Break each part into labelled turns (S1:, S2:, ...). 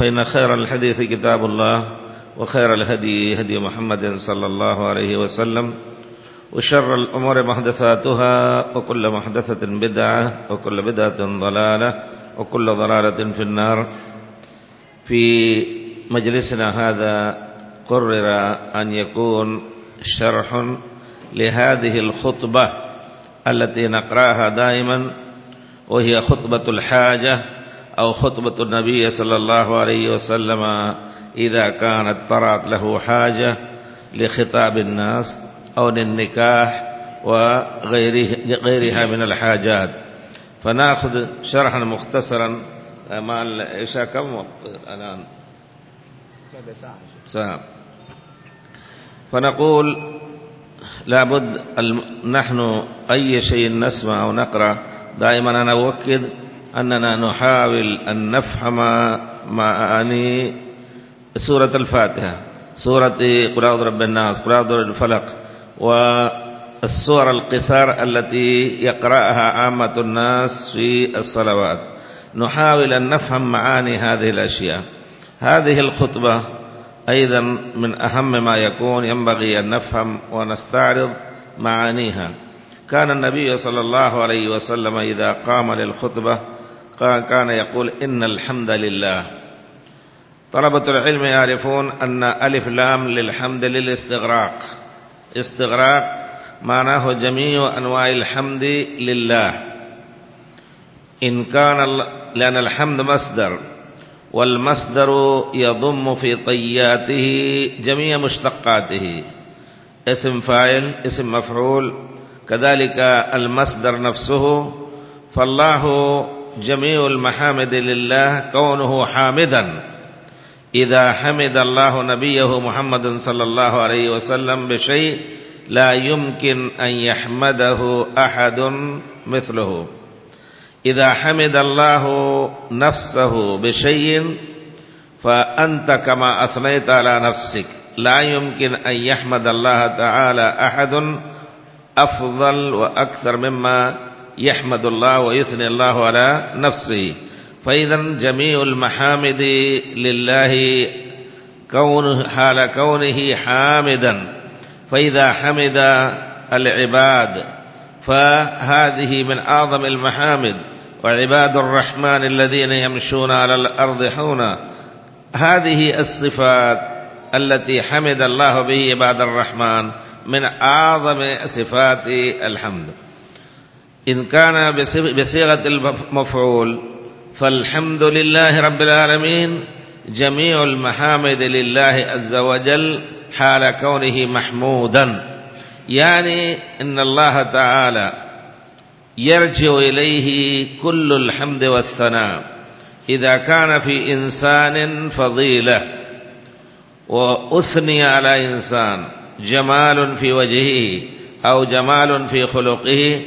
S1: فإن خير الحديث كتاب الله وخير الهدي هدي محمد صلى الله عليه وسلم وشر الأمور محدثاتها وكل محدثة بدعة وكل بدعة ضلالة وكل ضلالة في النار. في مجلسنا هذا قرر أن يكون شرح لهذه الخطبة التي نقرأها دائما وهي خطبة الحاجة. أو خطبة النبي صلى الله عليه وسلم إذا كانت طرأت له حاجة لخطاب الناس أو للنكاح وغيره غيرها من الحاجات. فنأخذ شرحا مختصرا مع العشاء كم وقت الآن؟ ساعة. فنقول لابد نحن أي شيء نسمع أو نقرأ دائما أنا أؤكد أننا نحاول أن نفهم معاني سورة الفاتحة سورة قل برب الناس قل أعوذ الفلق والسور القصار التي يقرأها عامة الناس في الصلوات. نحاول أن نفهم معاني هذه الأشياء. هذه الخطبة أيضا من أهم ما يكون ينبغي أن نفهم ونستعرض معانيها. كان النبي صلى الله عليه وسلم إذا قام للخطبة كان يقول إن الحمد لله. طلبة العلم يعرفون أن ألف لام للحمد للاستغراق. استغراق معناه جميع أنواع الحمد لله. إن كان لأن الحمد مصدر والمصدر يضم في طياته جميع مشتقاته. اسم فاعل اسم مفعول كذلك المصدر نفسه. فالله جميع المحامد لله كونه حامدا. إذا حمد الله نبيه محمد صلى الله عليه وسلم بشيء لا يمكن أن يحمده أحد مثله. إذا حمد الله نفسه بشيء فأنت كما أثنيت على نفسك. لا يمكن أن يحمد الله تعالى أحد أفضل وأكثر مما يحمد الله ويثني الله على نفسه. فإذا جميع المحامد لله كون حال كونه حامدا. فإذا حمد العباد فهذه من أعظم المحامد. وعباد الرحمن الذين يمشون على الأرض حونا. هذه الصفات التي حمد الله به عباد الرحمن من أعظم صفات الحمد. إن كان بصيغة المفعول فالحمد لله رب العالمين جميع المحامد لله عز وجل حال كونه محمودا. يعني إن الله تعالى يرجع إليه كل الحمد والثناء إذا كان في إنسان فضيلة وأثني على إنسان جمال في وجهه أو جمال في خلقه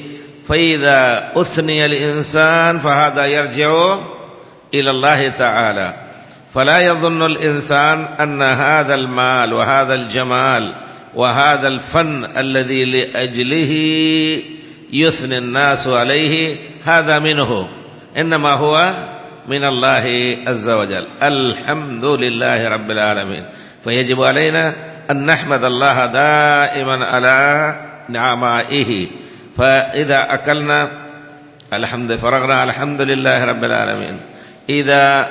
S1: فإذا أثني الإنسان فهذا يرجع إلى الله تعالى. فلا يظن الإنسان أن هذا المال وهذا الجمال وهذا الفن الذي لأجله يثني الناس عليه هذا منه. إنما هو من الله عز وجل. الحمد لله رب العالمين. فيجب علينا أن نحمد الله دائما على نعمائه. فإذا أكلنا الحمد فرغنا الحمد لله رب العالمين. إذا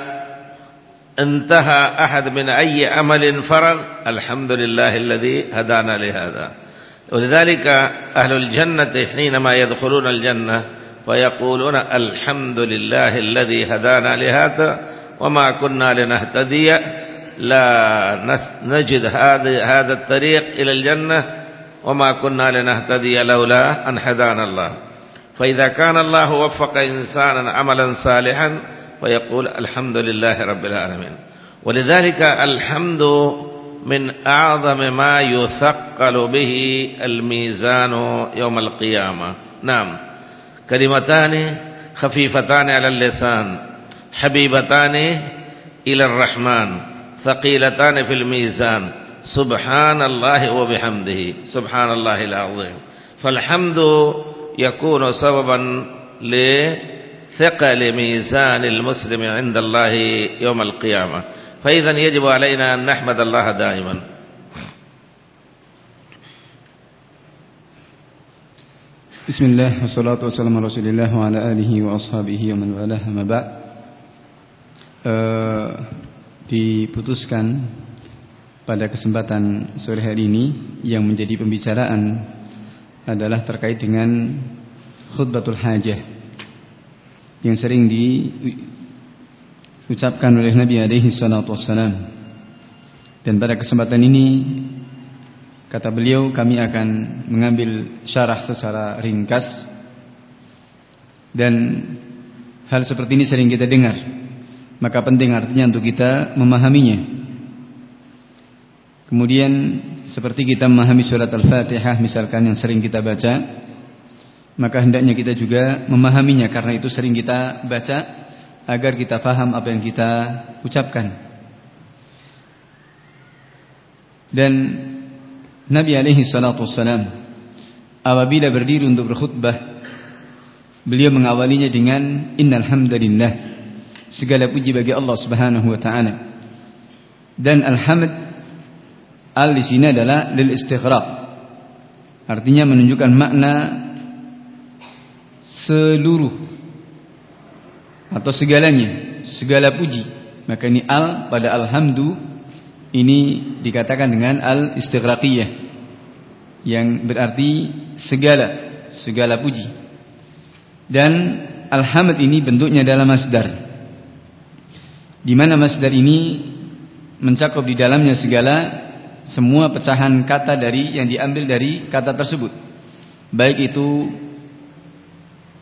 S1: انتهى أحد من أي عمل فرغ الحمد لله الذي هدانا لهذا. ولذلك أهل الجنة حينما يدخلون الجنة فيقولون الحمد لله الذي هدانا لهذا وما كنا لنهتدي لا نجد هذا الطريق إلى الجنة. وما كنا لنهتدي لولا أن هدانا الله. فإذا كان الله وفق إنسانا عملا صالحا فيقول الحمد لله رب العالمين. ولذلك الحمد من أعظم ما يثقل به الميزان يوم القيامة. نعم. كلمتان خفيفتان على اللسان. حبيبتان إلى الرحمن. ثقيلتان في الميزان. سبحان الله وبحمده. سبحان الله العظيم. فالحمد يكون سببا لثقل ميزان المسلم عند الله يوم القيامة. فإذا يجب علينا أن نحمد الله دائما.
S2: بسم الله والصلاة والسلام على رسول الله وعلى آله وأصحابه ومن والاه ما بعد. uh, diputuskan pada kesempatan sore hari ini yang menjadi pembicaraan adalah terkait dengan khutbatul hajah yang sering di ucapkan oleh Nabi alaihi salatu wassalam. Dan pada kesempatan ini kata beliau kami akan mengambil syarah secara ringkas dan hal seperti ini sering kita dengar. Maka penting artinya untuk kita memahaminya. Kemudian seperti kita memahami surat Al-Fatihah misalkan yang sering kita baca, maka hendaknya kita juga memahaminya karena itu sering kita baca agar kita faham apa yang kita ucapkan. Dan Nabi alaihi salatu wassalam apabila berdiri untuk berkhutbah beliau mengawalinya dengan innal hamdalillah segala puji bagi Allah Subhanahu wa taala. Dan alhamd al di sini adalah lil istighraq. Artinya menunjukkan makna seluruh atau segalanya, segala puji. Maka ini al pada alhamdu ini dikatakan dengan al istighraqiyah yang berarti segala, segala puji. Dan alhamd ini bentuknya adalah masdar. Di mana masdar ini mencakup di dalamnya segala semua pecahan kata dari yang diambil dari kata tersebut. Baik itu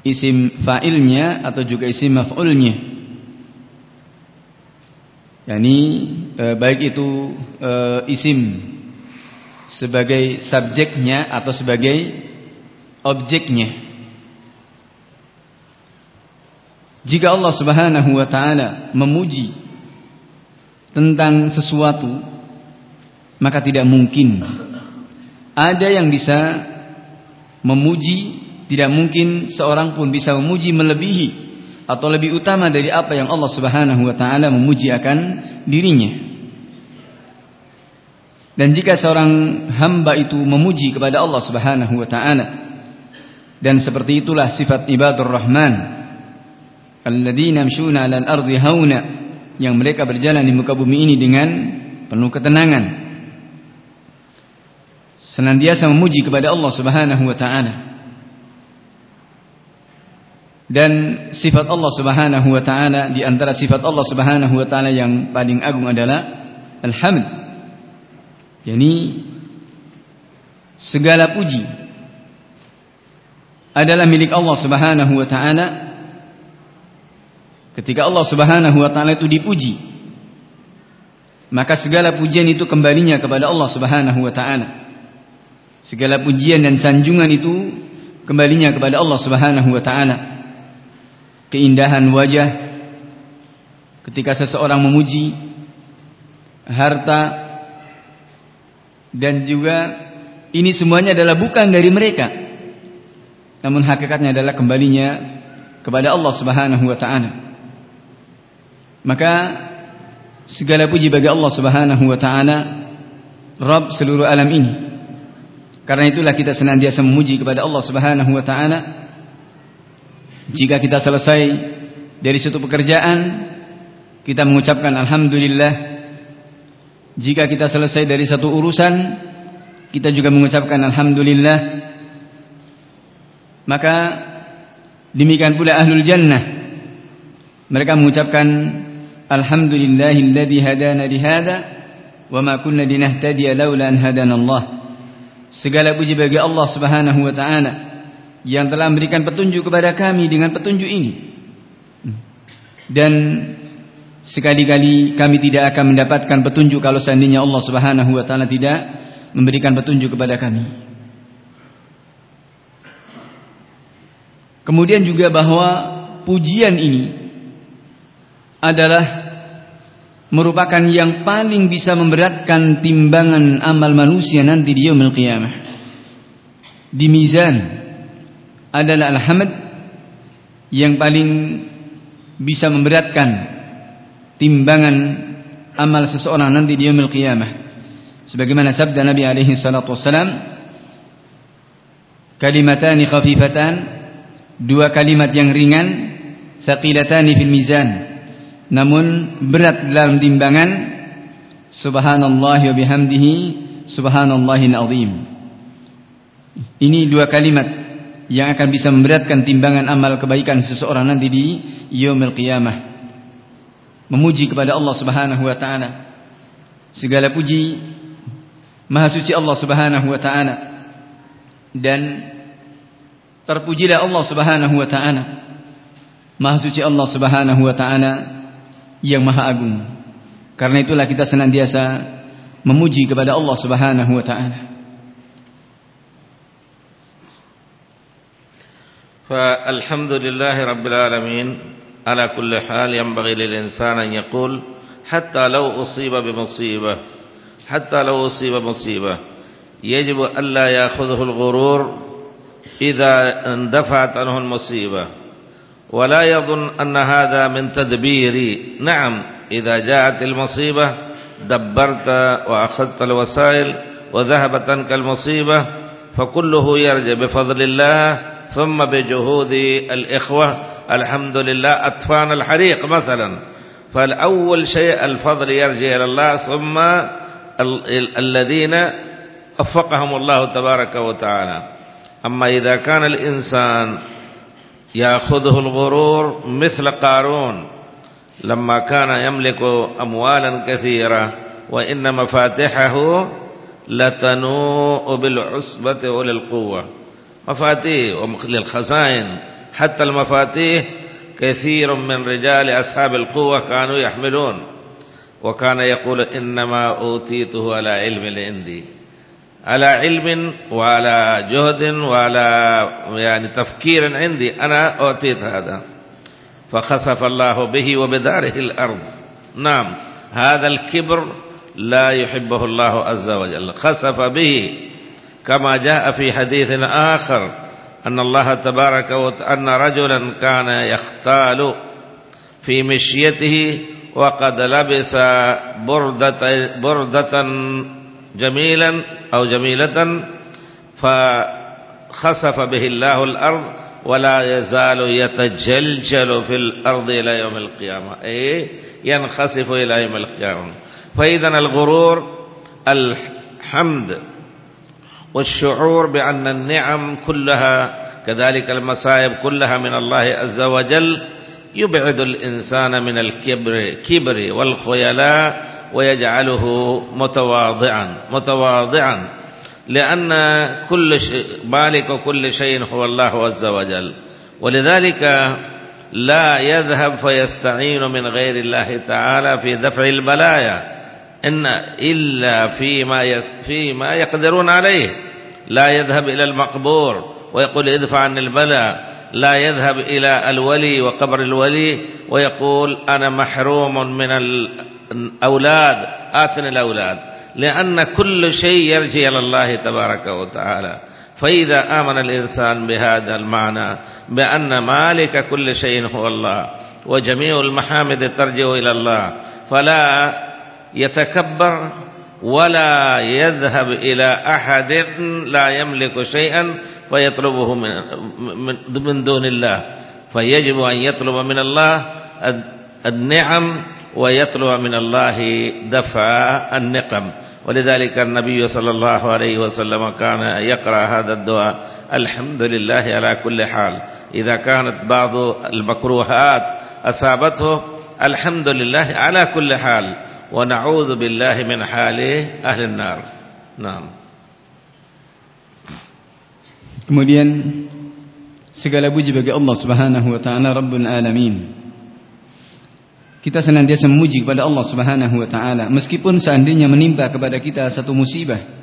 S2: isim fa'ilnya atau juga isim maf'ulnya yakni e, baik itu e, isim sebagai subjeknya atau sebagai objeknya jika Allah Subhanahu wa taala memuji tentang sesuatu maka tidak mungkin. Ada yang bisa memuji tidak mungkin seorang pun bisa memuji melebihi atau lebih utama dari apa yang Allah Subhanahu wa taala memuji akan dirinya. Dan jika seorang hamba itu memuji kepada Allah Subhanahu wa taala dan seperti itulah sifat ibadur rahman. Alladzina yamshuna 'alal ardi hauna yang mereka berjalan di muka bumi ini dengan penuh ketenangan senantiasa memuji kepada Allah Subhanahu wa taala dan sifat Allah Subhanahu wa taala di antara sifat Allah Subhanahu wa taala yang paling agung adalah alhamd. Yani segala puji adalah milik Allah Subhanahu wa taala. Ketika Allah Subhanahu wa taala itu dipuji, maka segala pujian itu kembalinya kepada Allah Subhanahu wa taala. Segala pujian dan sanjungan itu kembalinya kepada Allah Subhanahu wa taala. Keindahan wajah ketika seseorang memuji harta dan juga ini semuanya adalah bukan dari mereka. Namun hakikatnya adalah kembalinya kepada Allah Subhanahu wa taala. Maka segala puji bagi Allah Subhanahu wa taala Rabb seluruh alam ini karena itulah kita senantiasa memuji kepada Allah Subhanahu wa taala jika kita selesai dari satu pekerjaan, kita mengucapkan alhamdulillah. Jika kita selesai dari satu urusan, kita juga mengucapkan alhamdulillah. Maka demikian pula ahlul jannah. Mereka mengucapkan alhamdulillahilladzi hadana lihada wa ma kunna linahtadiya laula an hadana Allah. Segala puji bagi Allah Subhanahu wa taala yang telah memberikan petunjuk kepada kami dengan petunjuk ini. Dan sekali-kali kami tidak akan mendapatkan petunjuk kalau seandainya Allah Subhanahu wa taala tidak memberikan petunjuk kepada kami. Kemudian juga bahwa pujian ini adalah merupakan yang paling bisa memberatkan timbangan amal manusia nanti di yaumil qiyamah. Di mizan adalah alhamd yang paling bisa memberatkan timbangan amal seseorang nanti di yaumil qiyamah. Sebagaimana sabda Nabi alaihi salatu wasalam, kalimatani khafifatan, dua kalimat yang ringan, thaqilatani fil mizan, namun berat dalam timbangan. Subhanallah wa bihamdihi, subhanallahil azim. Ini dua kalimat yang akan bisa memberatkan timbangan amal kebaikan seseorang nanti di yaumil qiyamah. Memuji kepada Allah Subhanahu wa taala. Segala puji Maha suci Allah Subhanahu wa taala. Dan terpujilah Allah Subhanahu wa taala. Maha suci Allah Subhanahu wa taala yang maha agung. Karena itulah kita senantiasa memuji kepada Allah Subhanahu wa taala.
S1: فالحمد لله رب العالمين على كل حال ينبغي للإنسان أن يقول حتى لو أصيب بمصيبة حتى لو أصيب مصيبة يجب ألا يأخذه الغرور إذا اندفعت عنه المصيبة ولا يظن أن هذا من تدبيري. نعم إذا جاءت المصيبة دبرت وأخذت الوسائل وذهبت عنك المصيبة فكله يرجع بفضل الله ثم بجهود الإخوة. الحمد لله أطفان الحريق مثلا. فالأول شيء الفضل يرجع إلى الله ثم الذين وفقهم الله تبارك وتعالى. أما إذا كان الإنسان يأخذه الغرور مثل قارون لما كان يملك أموالا كثيرة وإن مفاتحه لتنوء بالعصبة وللقوة. مفاتيح للخزائن حتى المفاتيح كثير من رجال أصحاب القوة كانوا يحملون. وكان يقول إنما أوتيته على علم عندي. على علم وعلى جهد وعلى يعني تفكير عندي أنا أوتيت هذا. فخسف الله به وبداره الأرض. نعم هذا الكبر لا يحبه الله عز وجل. خسف به. كما جاء في حديث آخر أن الله تبارك أن رجلا كان يختال في مشيته وقد لبس بردة, بردة جميلا أو جميلة فخسف به الله الأرض ولا يزال يتجلجل في الأرض إلى يوم القيامة. أي ينخسف إلى يوم القيامة. فإذا الغرور الحمد والشعور بأن النعم كلها كذلك المصائب كلها من الله عز وجل يبعد الإنسان من الكبر كبر والخيلاء ويجعله متواضعا متواضعا لأن كل مالك كل شيء هو الله عز وجل. ولذلك لا يذهب فيستعين من غير الله تعالى في دفع البلايا. إن إلا فيما فيما يقدرون عليه. لا يذهب إلى المقبور ويقول ادفع عن البلاء. لا يذهب إلى الولي وقبر الولي ويقول أنا محروم من الأولاد آتني الأولاد. لأن كل شيء يرجع إلى الله تبارك وتعالى. فإذا آمن الإنسان بهذا المعنى بأن مالك كل شيء هو الله وجميع المحامد ترجع إلى الله فلا يتكبر ولا يذهب إلى أحد لا يملك شيئا فيطلبه من, من دون الله. فيجب أن يطلب من الله النعم ويطلب من الله دفع النقم. ولذلك النبي صلى الله عليه وسلم كان يقرأ هذا الدعاء. الحمد لله على كل حال. إذا كانت بعض المكروهات أصابته الحمد لله على كل حال. ونعوذ بالله من حال أهل النار. نعم.
S2: Kemudian segala puji bagi Allah Subhanahu wa taala Rabbul Alamin. Kita senantiasa memuji kepada Allah Subhanahu wa taala. Meskipun seandainya menimpa kepada kita satu musibah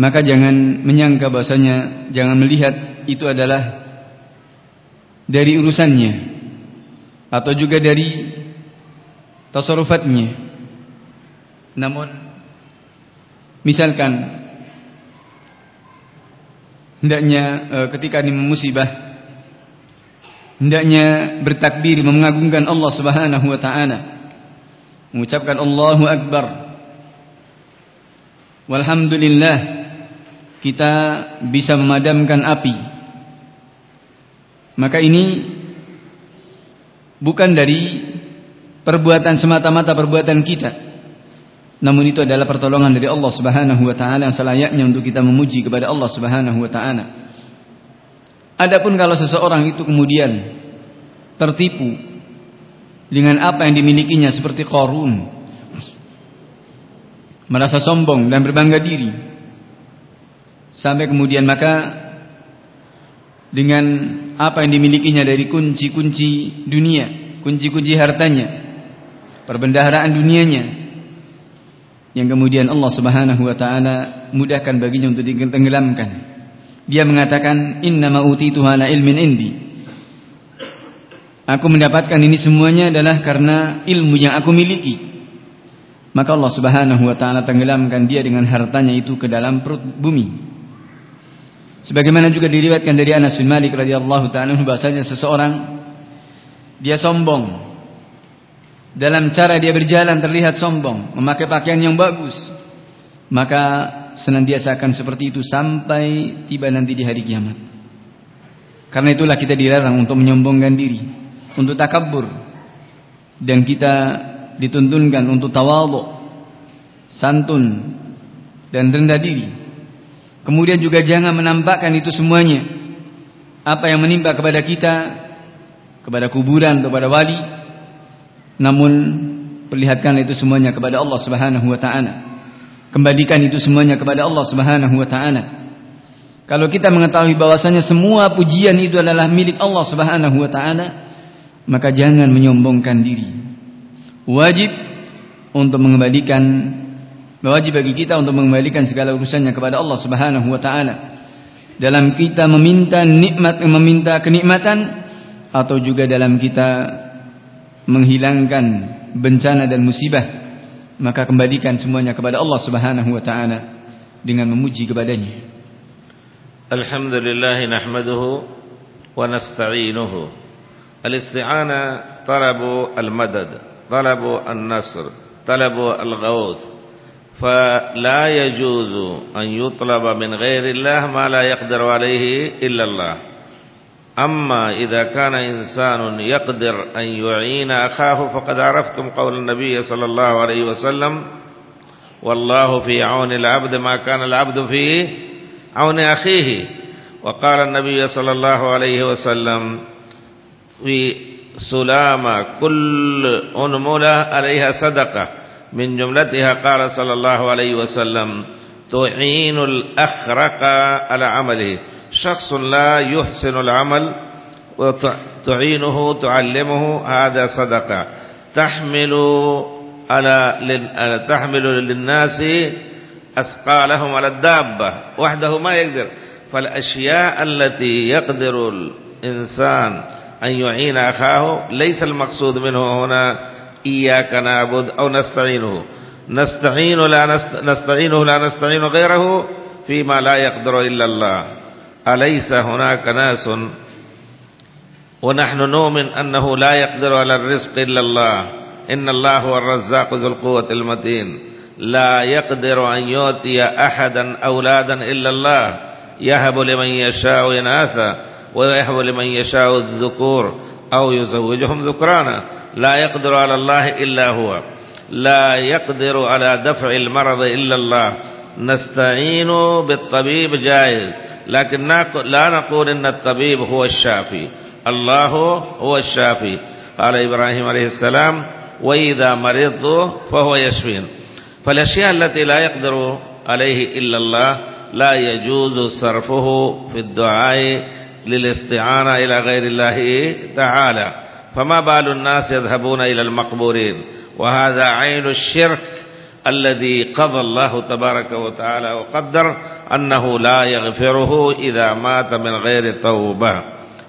S2: maka jangan menyangka bahasanya jangan melihat itu adalah dari urusannya atau juga dari tasarufatnya namun misalkan hendaknya e, ketika ini musibah hendaknya bertakbir mengagungkan Allah Subhanahu wa taala. Mengucapkan Allahu akbar. Walhamdulillah kita bisa memadamkan api. Maka ini bukan dari perbuatan semata-mata perbuatan kita. Namun itu adalah pertolongan dari Allah Subhanahu wa taala yang selayaknya untuk kita memuji kepada Allah Subhanahu wa taala Adapun kalau seseorang itu kemudian tertipu dengan apa yang dimilikinya seperti korun, merasa sombong dan berbangga diri, sampai kemudian maka dengan apa yang dimilikinya dari kunci-kunci dunia, kunci-kunci hartanya, perbendaharaan dunianya, yang kemudian Allah Subhanahu wa taala mudahkan baginya untuk ditenggelamkan dia mengatakan innama utituhu ala ilmin indi. Aku mendapatkan ini semuanya adalah karena ilmu yang aku miliki. Maka Allah Subhanahu wa taala tenggelamkan dia dengan hartanya itu ke dalam perut bumi. Sebagaimana juga diriwayatkan dari Anas bin Malik radhiyallahu taala bahasanya seseorang dia sombong. Dalam cara dia berjalan terlihat sombong, memakai pakaian yang bagus. Maka senantiasa akan seperti itu sampai tiba nanti di hari kiamat. Karena itulah kita dilarang untuk menyombongkan diri, untuk takabur. Dan kita dituntunkan untuk tawadhu, santun dan rendah diri. Kemudian juga jangan menampakkan itu semuanya. Apa yang menimpa kepada kita, kepada kuburan, kepada wali, namun perlihatkan itu semuanya kepada Allah Subhanahu wa taala. Kembalikan itu semuanya kepada Allah Subhanahu wa taala. Kalau kita mengetahui bahwasanya semua pujian itu adalah milik Allah Subhanahu wa taala, maka jangan menyombongkan diri. Wajib untuk mengembalikan wajib bagi kita untuk mengembalikan segala urusannya kepada Allah Subhanahu wa taala. Dalam kita meminta nikmat meminta kenikmatan atau juga dalam kita menghilangkan bencana dan musibah maka kembalikan semuanya kepada Allah Subhanahu wa taala dengan memuji kepadanya.
S1: Alhamdulillah nahmaduhu wa nasta'inuhu. Al-isti'ana talabu al-madad, talabu an-nasr, talabu al-ghawth. فلا يجوز أن يطلب من غير الله ما لا يقدر عليه إلا الله أما إذا كان إنسان يقدر أن يعين أخاه فقد عرفتم قول النبي صلى الله عليه وسلم والله في عون العبد ما كان العبد في عون أخيه. وقال النبي صلى الله عليه وسلم في سلامة كل أنملة عليها صدقة. من جملتها قال صلى الله عليه وسلم تعين الأخرق على عمله. شخص لا يحسن العمل وتعينه تعلمه هذا صدقة. تحمل على تحمل للناس أثقالهم على الدابة وحده ما يقدر. فالأشياء التي يقدر الإنسان أن يعين أخاه ليس المقصود منه هنا إياك نعبد أو نستعينه. نستعين لا نستعينه لا نستعين غيره فيما لا يقدر إلا الله. أليس هناك ناس؟ ونحن نؤمن أنه لا يقدر على الرزق إلا الله. إن الله هو الرزاق ذو القوة المتين. لا يقدر أن يؤتي أحدا أولادا إلا الله. يهب لمن يشاء إناثا ويهب لمن يشاء الذكور أو يزوجهم ذكرانا. لا يقدر على الله إلا هو. لا يقدر على دفع المرض إلا الله. نستعين بالطبيب جائز لكن لا نقول إن الطبيب هو الشافي. الله هو الشافي. قال إبراهيم عليه السلام وإذا مرضت فهو يشفين. فالأشياء التي لا يقدر عليه إلا الله لا يجوز صرفه في الدعاء للاستعانة إلى غير الله تعالى. فما بال الناس يذهبون إلى المقبورين. وهذا عين الشرك الذي قضى الله تبارك وتعالى وقدر أنه لا يغفره إذا مات من غير توبة.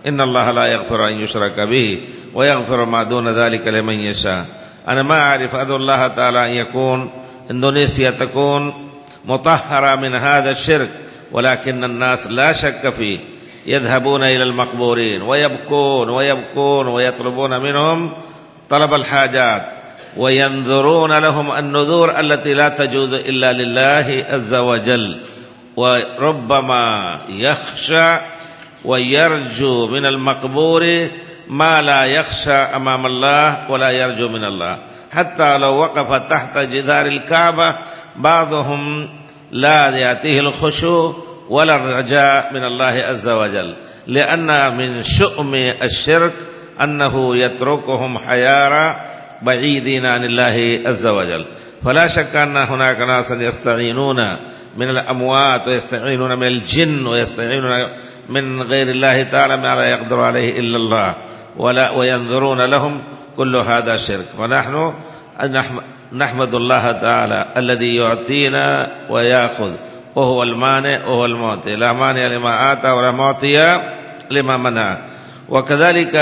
S1: إن الله لا يغفر أن يشرك به ويغفر ما دون ذلك لمن يشاء. أنا ما أعرف أدعو الله تعالى أن يكون إندونيسيا تكون مطهرة من هذا الشرك ولكن الناس لا شك فيه. يذهبون إلى المقبورين ويبكون ويبكون ويطلبون منهم طلب الحاجات. وينذرون لهم النذور التي لا تجوز إلا لله عز وجل. وربما يخشى ويرجو من المقبور ما لا يخشى أمام الله ولا يرجو من الله. حتى لو وقف تحت جدار الكعبة بعضهم لا يأتيه الخشوع ولا الرجاء من الله عز وجل. لأن من شؤم الشرك أنه يتركهم حيارى بعيدين عن الله عز وجل. فلا شك أن هناك ناسا يستعينون من الأموات ويستعينون من الجن ويستعينون من غير الله تعالى ما لا يقدر عليه إلا الله. ولا وينظرون لهم كل هذا شرك. ونحن نحمد الله تعالى الذي يعطينا ويأخذ. وهو المانع وهو المعطي. لا مانع لما آتى ولا معطي لما منع. وكذلك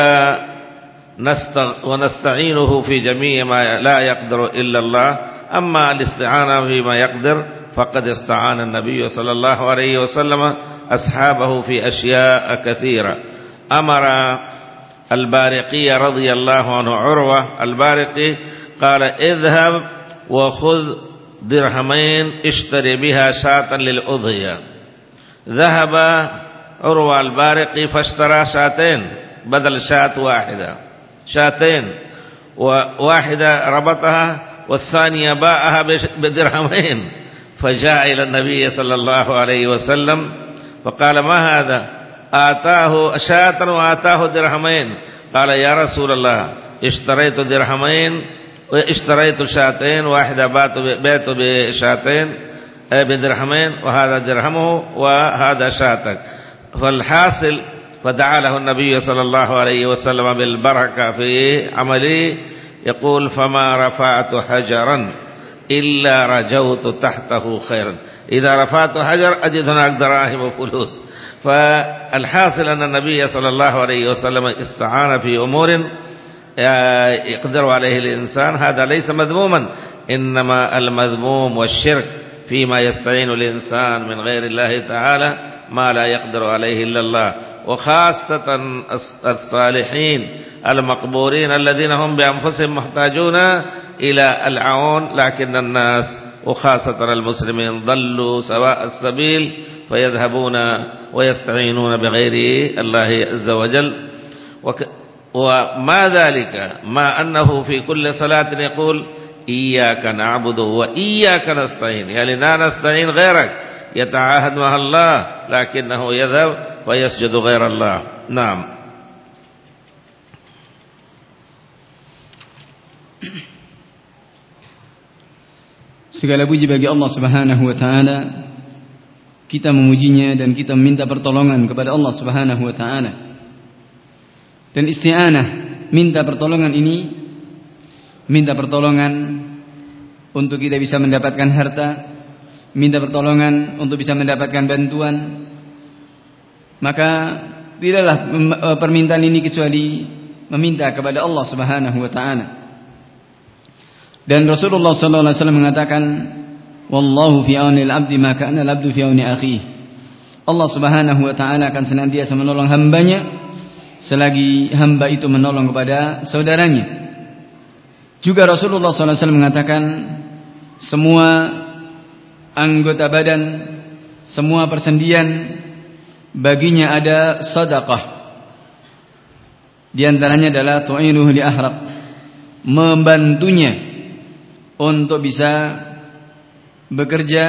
S1: ونستعينه في جميع ما لا يقدر إلا الله. أما الاستعانة فيما يقدر فقد استعان النبي صلى الله عليه وسلم أصحابه في أشياء كثيرة. أمر البارقي رضي الله عنه عروة البارقي قال اذهب وخذ درهمين اشتري بها شاة للأضحية. ذهب عروة البارقي فاشترى شاتين بدل شاة واحدة. شاتين وواحدة ربطها والثانية باعها بدرهمين. فجاء إلى النبي صلى الله عليه وسلم فقال ما هذا؟ آتاه شاة وآتاه درهمين. قال يا رسول الله اشتريت درهمين واشتريت شاتين واحدة بيت بشاتين بدرهمين وهذا درهمه وهذا شاتك. فالحاصل فدعا له النبي صلى الله عليه وسلم بالبركة في عمله يقول فما رفعت حجرا إلا رجوت تحته خيرا. إذا رفعت حجر أجد هناك دراهم وفلوس. فالحاصل أن النبي صلى الله عليه وسلم استعان في أمور يقدر عليه الإنسان. هذا ليس مذموما إنما المذموم والشرك فيما يستعين الإنسان من غير الله تعالى ما لا يقدر عليه إلا الله. وخاصة الصالحين المقبورين الذين هم بأنفسهم محتاجون إلى العون لكن الناس وخاصة المسلمين ضلوا سواء السبيل فيذهبون ويستعينون بغير الله عز وجل. وما ذلك؟ ما أنه في كل صلاة يقول إياك نعبد وإياك نستعين. يعني لا نستعين غيرك. يتعاهد مع الله لكنه يذهب ويسجد غير الله نعم
S2: Segala puji bagi Allah Subhanahu wa taala. Kita memujinya dan kita meminta pertolongan kepada Allah Subhanahu wa taala. Dan isti'anah, minta pertolongan ini minta pertolongan untuk kita bisa mendapatkan harta, minta pertolongan untuk bisa mendapatkan bantuan. Maka tidaklah e, permintaan ini kecuali meminta kepada Allah Subhanahu wa taala. Dan Rasulullah sallallahu alaihi wasallam mengatakan, "Wallahu fi auni al-'abdi ma kana al-'abdu fi auni akhihi." Allah Subhanahu wa taala akan senantiasa menolong hambanya selagi hamba itu menolong kepada saudaranya. Juga Rasulullah wasallam mengatakan, semua anggota badan, semua persendian baginya ada sedekah. Di antaranya adalah tu'inuhu li ahraq, membantunya untuk bisa bekerja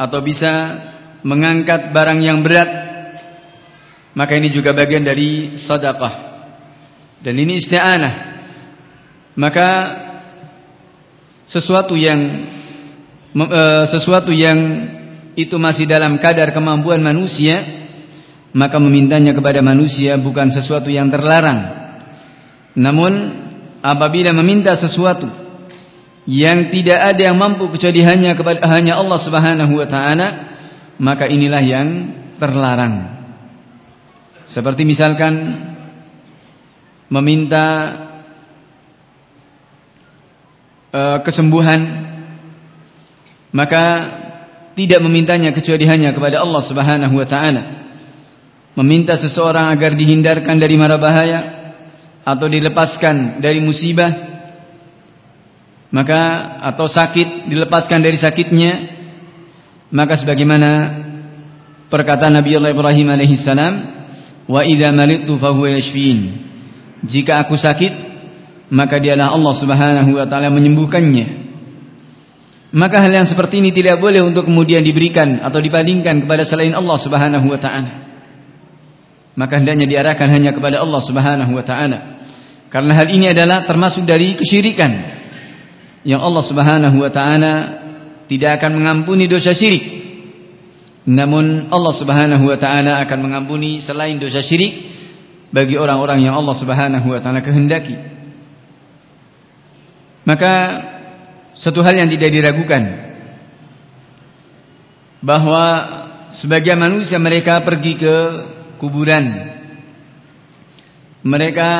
S2: atau bisa mengangkat barang yang berat. Maka ini juga bagian dari sedekah. Dan ini isti'anah. Maka sesuatu yang sesuatu yang itu masih dalam kadar kemampuan manusia maka memintanya kepada manusia bukan sesuatu yang terlarang Namun apabila meminta sesuatu yang tidak ada yang mampu kecuali hanya kepada hanya Allah Subhanahu wa taala, maka inilah yang terlarang. Seperti misalkan meminta uh, kesembuhan maka tidak memintanya kecuali hanya kepada Allah Subhanahu wa taala. Meminta seseorang agar dihindarkan dari mara bahaya atau dilepaskan dari musibah maka atau sakit dilepaskan dari sakitnya maka sebagaimana perkataan Nabi Allah Ibrahim alaihi salam wa idza maridtu fahuwa yashfin jika aku sakit maka dialah Allah Subhanahu wa taala menyembuhkannya maka hal yang seperti ini tidak boleh untuk kemudian diberikan atau dibandingkan kepada selain Allah Subhanahu wa taala. Maka hendaknya diarahkan hanya kepada Allah Subhanahu wa taala. Karena hal ini adalah termasuk dari kesyirikan yang Allah Subhanahu wa taala tidak akan mengampuni dosa syirik. Namun Allah Subhanahu wa taala akan mengampuni selain dosa syirik bagi orang-orang yang Allah Subhanahu wa taala kehendaki. Maka satu hal yang tidak diragukan. Bahwa sebagian manusia mereka pergi ke kuburan. Mereka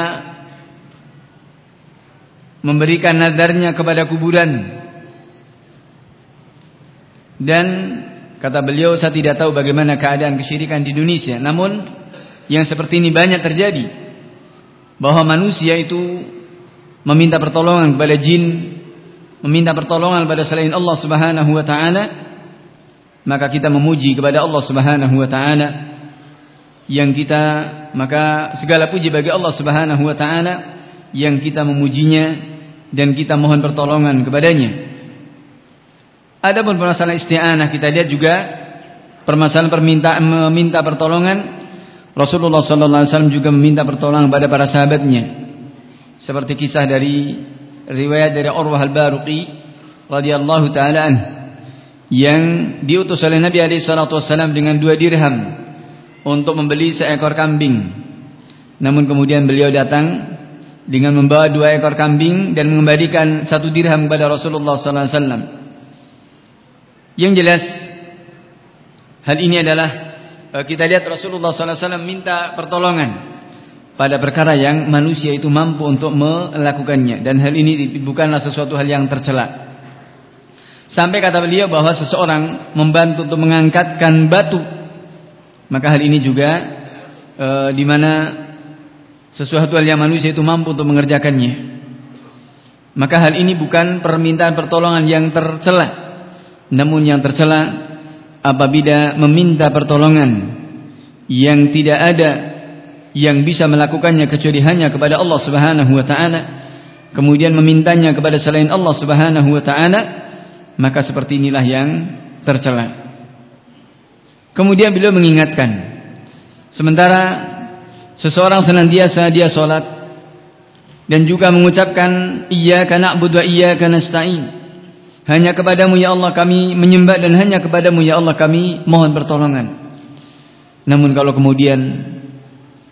S2: memberikan nadarnya kepada kuburan. Dan kata beliau saya tidak tahu bagaimana keadaan kesyirikan di Indonesia. Namun yang seperti ini banyak terjadi. Bahwa manusia itu meminta pertolongan kepada jin meminta pertolongan kepada selain Allah Subhanahu wa taala maka kita memuji kepada Allah Subhanahu wa taala. Yang kita maka segala puji bagi Allah Subhanahu wa taala yang kita memujinya dan kita mohon pertolongan kepadanya. Adapun permasalahan isti'anah kita lihat juga permasalahan permintaan meminta pertolongan. Rasulullah sallallahu alaihi wasallam juga meminta pertolongan kepada para sahabatnya. Seperti kisah dari riwayat dari Urwah al-Baruqi radhiyallahu taala an yang diutus oleh Nabi alaihi salatu wasallam dengan dua dirham untuk membeli seekor kambing. Namun kemudian beliau datang dengan membawa dua ekor kambing dan mengembalikan satu dirham kepada Rasulullah sallallahu alaihi wasallam. Yang jelas hal ini adalah eh, kita lihat Rasulullah sallallahu alaihi wasallam minta pertolongan pada perkara yang manusia itu mampu untuk melakukannya dan hal ini bukanlah sesuatu hal yang tercela. Sampai kata beliau bahwa seseorang membantu untuk mengangkatkan batu maka hal ini juga e, di mana sesuatu hal yang manusia itu mampu untuk mengerjakannya. Maka hal ini bukan permintaan pertolongan yang tercela. Namun yang tercela apabila meminta pertolongan yang tidak ada yang bisa melakukannya kecuali hanya kepada Allah Subhanahu wa taala kemudian memintanya kepada selain Allah Subhanahu wa taala maka seperti inilah yang tercela. Kemudian beliau mengingatkan sementara seseorang senantiasa dia salat dan juga mengucapkan iyyaka na'budu wa iyyaka nasta'in. Hanya kepadamu ya Allah kami menyembah dan hanya kepadamu ya Allah kami mohon pertolongan. Namun kalau kemudian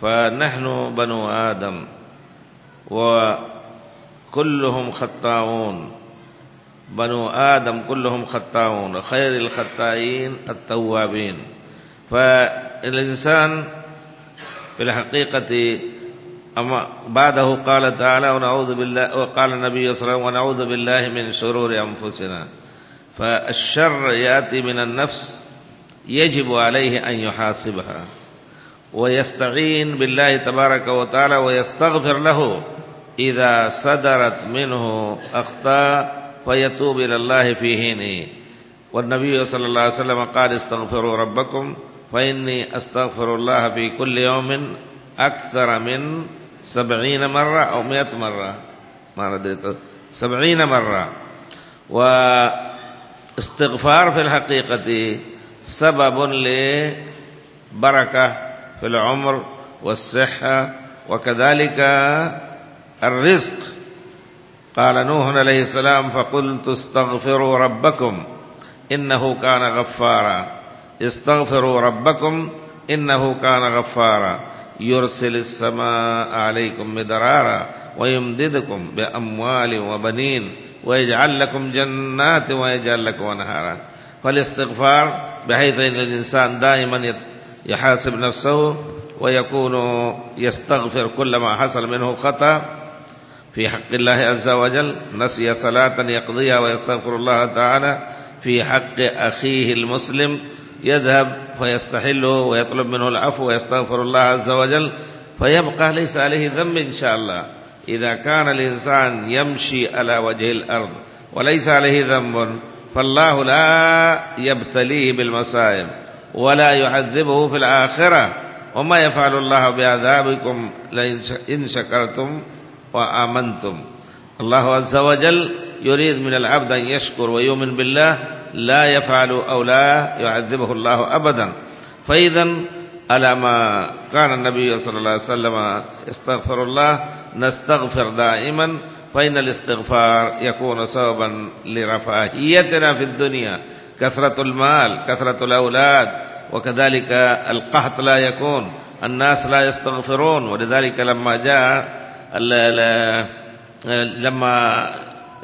S1: فنحن بنو آدم وكلهم خطاؤون. بنو آدم كلهم خطاؤون خير الخطائين التوابين. فالإنسان في الحقيقة أما بعده قال تعالى ونعوذ بالله وقال النبي صلى الله عليه وسلم ونعوذ بالله من شرور أنفسنا. فالشر يأتي من النفس يجب عليه أن يحاسبها. ويستعين بالله تبارك وتعالى ويستغفر له إذا صدرت منه أخطاء فيتوب إلى الله في حينه والنبي صلى الله عليه وسلم قال استغفروا ربكم فإني أستغفر الله في كل يوم أكثر من سبعين مرة أو مئة مرة. ما ندري سبعين مرة. واستغفار في الحقيقة سبب لبركة في العمر والصحة وكذلك الرزق. قال نوح عليه السلام فقلت استغفروا ربكم إنه كان غفارا. استغفروا ربكم إنه كان غفارا. يرسل السماء عليكم مدرارا ويمددكم بأموال وبنين ويجعل لكم جنات ويجعل لكم أنهارا. فالاستغفار بحيث أن الإنسان دائما يحاسب نفسه ويكون يستغفر كل ما حصل منه خطأ. في حق الله عز وجل نسي صلاة يقضيها ويستغفر الله تعالى. في حق أخيه المسلم يذهب فيستحله ويطلب منه العفو ويستغفر الله عز وجل. فيبقى ليس عليه ذنب إن شاء الله. إذا كان الإنسان يمشي على وجه الأرض وليس عليه ذنب فالله لا يبتليه بالمصائب. ولا يعذبه في الآخرة. وما يفعل الله بعذابكم إن شكرتم وآمنتم. الله عز وجل يريد من العبد أن يشكر ويؤمن بالله لا يفعل أو لا يعذبه الله أبدا. فإذا على ما كان النبي صلى الله عليه وسلم استغفر الله نستغفر دائما فإن الاستغفار يكون سببا لرفاهيتنا في الدنيا. كثرة المال كثرة الأولاد وكذلك القحط لا يكون الناس لا يستغفرون ولذلك لما جاء لما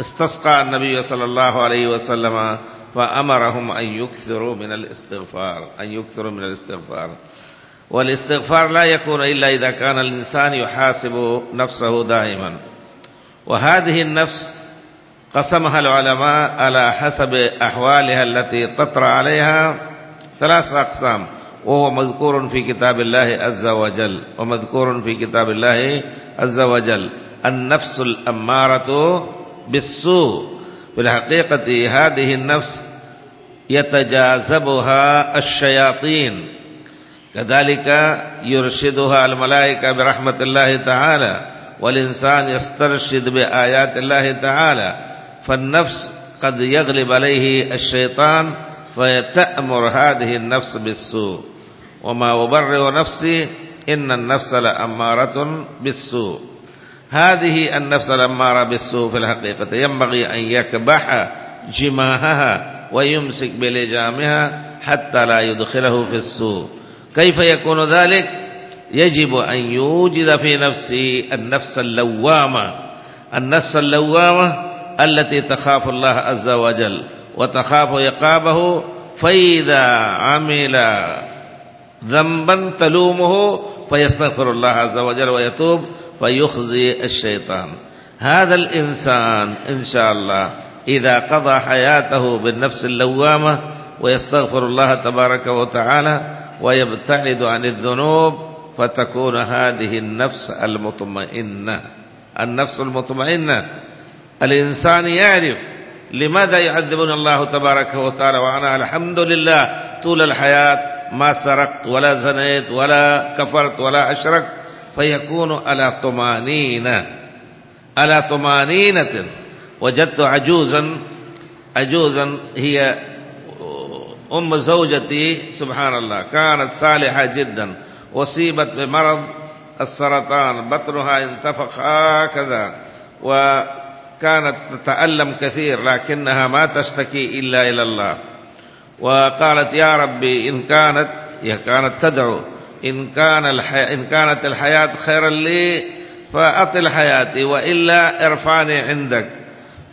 S1: استسقى النبي صلى الله عليه وسلم فأمرهم أن يكثروا من الاستغفار أن يكثروا من الاستغفار. والاستغفار لا يكون إلا إذا كان الإنسان يحاسب نفسه دائما. وهذه النفس قسمها العلماء على حسب أحوالها التي تطرأ عليها ثلاث أقسام وهو مذكور في كتاب الله عز وجل ومذكور في كتاب الله عز وجل النفس الأمارة بالسوء. في الحقيقة هذه النفس يتجاذبها الشياطين كذلك يرشدها الملائكة برحمة الله تعالى والإنسان يسترشد بآيات الله تعالى. فالنفس قد يغلب عليه الشيطان فيتأمر هذه النفس بالسوء. وما أبرئ نفسي إن النفس لأمارة بالسوء. هذه النفس الأمارة بالسوء في الحقيقة. ينبغي أن يكبح جماهها ويمسك بلجامها حتى لا يدخله في السوء. كيف يكون ذلك؟ يجب أن يوجد في نفسه النفس اللوامة. النفس اللوامة التي تخاف الله عز وجل وتخاف عقابه فإذا عمل ذنبا تلومه فيستغفر الله عز وجل ويتوب فيخزي الشيطان. هذا الإنسان إن شاء الله إذا قضى حياته بالنفس اللوامة ويستغفر الله تبارك وتعالى ويبتعد عن الذنوب فتكون هذه النفس المطمئنة. النفس المطمئنة الإنسان يعرف لماذا يعذبنا الله تبارك وتعالى وأنا الحمد لله طول الحياة ما سرقت ولا زنيت ولا كفرت ولا أشركت فيكون على طمأنينة. على طمأنينة. وجدت عجوزا عجوزا هي أم زوجتي سبحان الله كانت صالحة جدا أصيبت بمرض السرطان بطنها انتفخ هكذا. وكانت تتألم كثير لكنها ما تشتكي إلا إلى الله. وقالت يا ربي إن كانت كانت تدعو إن, كان الحي... إن كانت الحياة خيرا لي فأطل حياتي وإلا ارفعني عندك.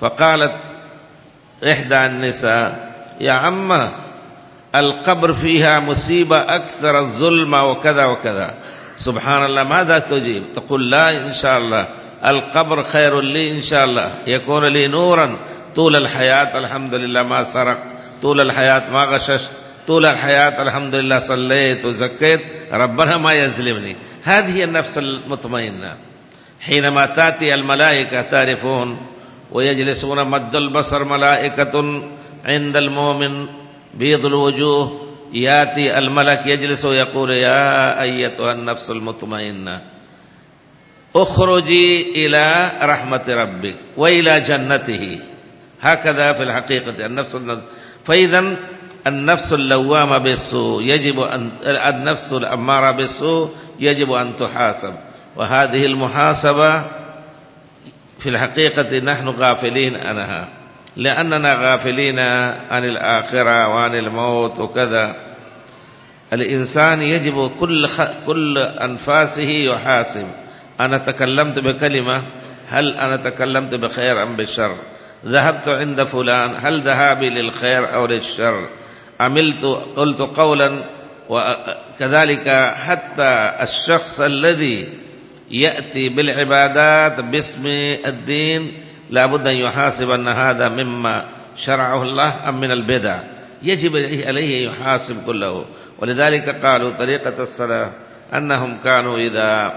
S1: فقالت إحدى النساء يا عمة القبر فيها مصيبة أكثر الظلم وكذا وكذا. سبحان الله ماذا تجيب؟ تقول لا إن شاء الله. القبر خير لي إن شاء الله. يكون لي نورا. طول الحياة الحمد لله ما سرقت. طول الحياة ما غششت. طول الحياة الحمد لله صليت وزكيت. ربنا ما يظلمني. هذه النفس المطمئنة. حينما تأتي الملائكة تعرفون ويجلسون مد البصر ملائكة عند المؤمن بيض الوجوه ياتي الملك يجلس ويقول يا أيتها النفس المطمئنة. اخرجي إلى رحمة ربك وإلى جنته. هكذا في الحقيقة النفس فإذا النفس اللوامة بالسوء يجب أن النفس الأمارة بالسوء يجب أن تحاسب. وهذه المحاسبة في الحقيقة نحن غافلين عنها. لأننا غافلين عن الآخرة وعن الموت وكذا. الإنسان يجب كل كل أنفاسه يحاسب. أنا تكلمت بكلمة هل أنا تكلمت بخير أم بالشر؟ ذهبت عند فلان هل ذهابي للخير أو للشر؟ عملت قلت قولا وكذلك حتى الشخص الذي يأتي بالعبادات باسم الدين لابد أن يحاسب أن هذا مما شرعه الله أم من البدع. يجب عليه يحاسب كله. ولذلك قالوا طريقة الصلاة أنهم كانوا إذا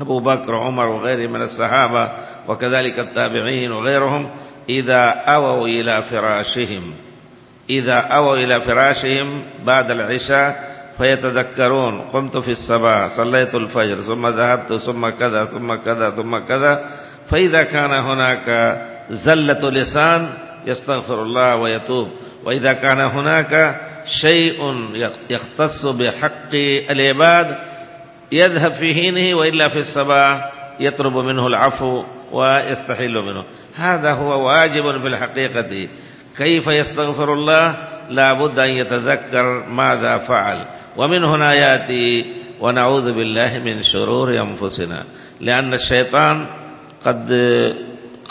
S1: أبو بكر وعمر وغيرهم من الصحابة وكذلك التابعين وغيرهم إذا أووا إلى فراشهم. إذا أووا إلى فراشهم بعد العشاء فيتذكرون قمت في الصباح صليت الفجر ثم ذهبت ثم كذا ثم كذا ثم كذا. فإذا كان هناك زلة لسان يستغفر الله ويتوب. وإذا كان هناك شيء يختص بحق العباد يذهب في حينه وإلا في الصباح يطلب منه العفو ويستحل منه. هذا هو واجب في الحقيقة. كيف يستغفر الله؟ لا بد أن يتذكر ماذا فعل. ومن هنا يأتي ونعوذ بالله من شرور أنفسنا لأن الشيطان قد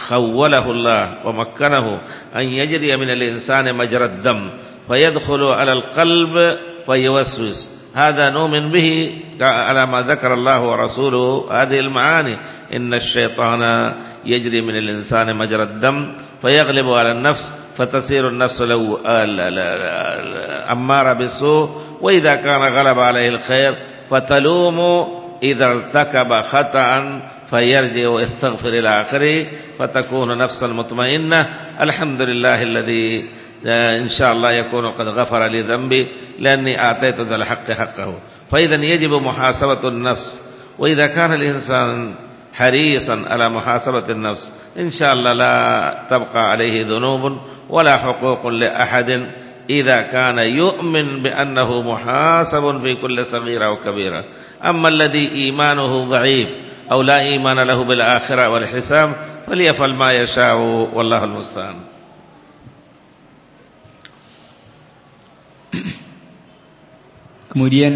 S1: خوله الله ومكنه أن يجري من الإنسان مجرى الدم فيدخل على القلب فيوسوس. هذا نؤمن به على ما ذكر الله ورسوله. هذه المعاني. إن الشيطان يجري من الإنسان مجرى الدم فيغلب على النفس فتسير النفس لو أمارة بالسوء. وإذا كان غلب عليه الخير فتلوم. إذا ارتكب خطأ فيرجع ويستغفر إلى آخره فتكون نفسا مطمئنة. الحمد لله الذي إن شاء الله يكون قد غفر لي ذنبي لأني أعطيت ذا الحق حقه. فإذا يجب محاسبة النفس. وإذا كان الإنسان حريصا على محاسبة النفس إن شاء الله لا تبقى عليه ذنوب ولا حقوق لأحد إذا كان يؤمن بأنه محاسب في كل صغيرة وكبيرة أما الذي إيمانه ضعيف أو لا إيمان له بالآخرة والحساب فليفعل ما يشاء والله المستعان.
S2: Kemudian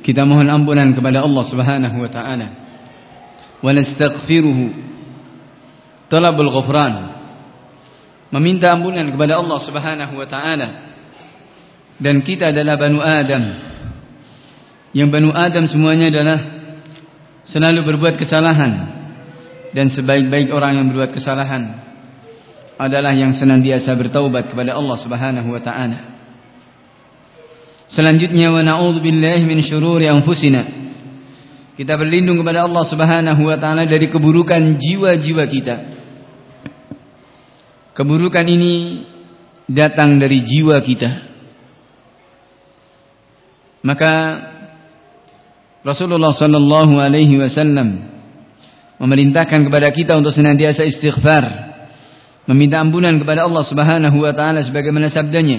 S2: kita mohon ampunan kepada Allah Subhanahu wa taala. Wa nastaghfiruhu. Talabul ghufran. Meminta ampunan kepada Allah Subhanahu wa taala. Dan kita adalah Banu Adam. Yang Banu Adam semuanya adalah selalu berbuat kesalahan dan sebaik-baik orang yang berbuat kesalahan adalah yang senantiasa bertaubat kepada Allah Subhanahu wa taala. Selanjutnya wa na'udzubillahi min syururi anfusina. Kita berlindung kepada Allah Subhanahu wa taala dari keburukan jiwa-jiwa kita. Keburukan ini datang dari jiwa kita. Maka Rasulullah sallallahu alaihi wasallam memerintahkan kepada kita untuk senantiasa istighfar, meminta ampunan kepada Allah Subhanahu wa taala sebagaimana sabdanya,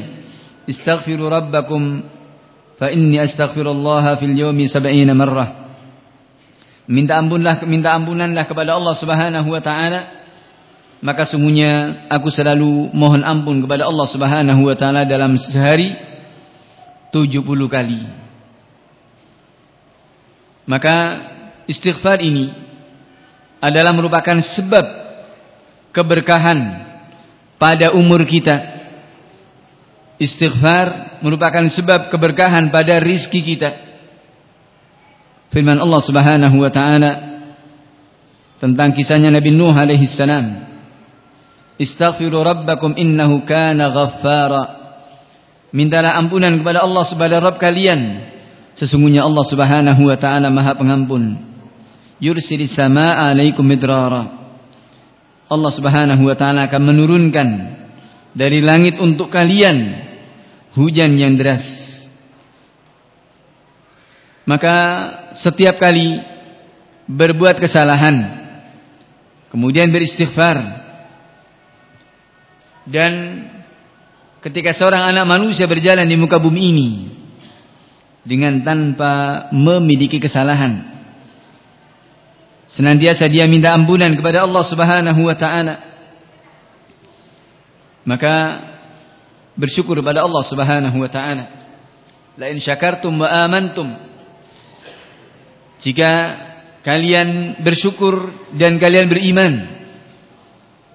S2: "Istaghfiru rabbakum fa inni astaghfirullah fil yawmi sab'ina marrah. Minta ampunlah minta ampunanlah kepada Allah Subhanahu wa taala maka sungguhnya aku selalu mohon ampun kepada Allah Subhanahu wa taala dalam sehari 70 kali. Maka istighfar ini adalah merupakan sebab keberkahan pada umur kita Istighfar merupakan sebab keberkahan pada rizki kita. Firman Allah Subhanahu wa taala tentang kisahnya Nabi Nuh alaihi salam. Istaghfiru rabbakum innahu kana ghaffara. Mintalah ampunan kepada Allah sebagai Rabb kalian. Sesungguhnya Allah Subhanahu wa taala Maha Pengampun. Yursilis samaa'a 'alaikum midrara. Allah Subhanahu wa taala akan menurunkan dari langit untuk kalian hujan yang deras. Maka setiap kali berbuat kesalahan kemudian beristighfar dan ketika seorang anak manusia berjalan di muka bumi ini dengan tanpa memiliki kesalahan senantiasa dia minta ampunan kepada Allah Subhanahu wa taala. Maka bersyukur kepada Allah Subhanahu wa taala. La in syakartum wa amantum. Jika kalian bersyukur dan kalian beriman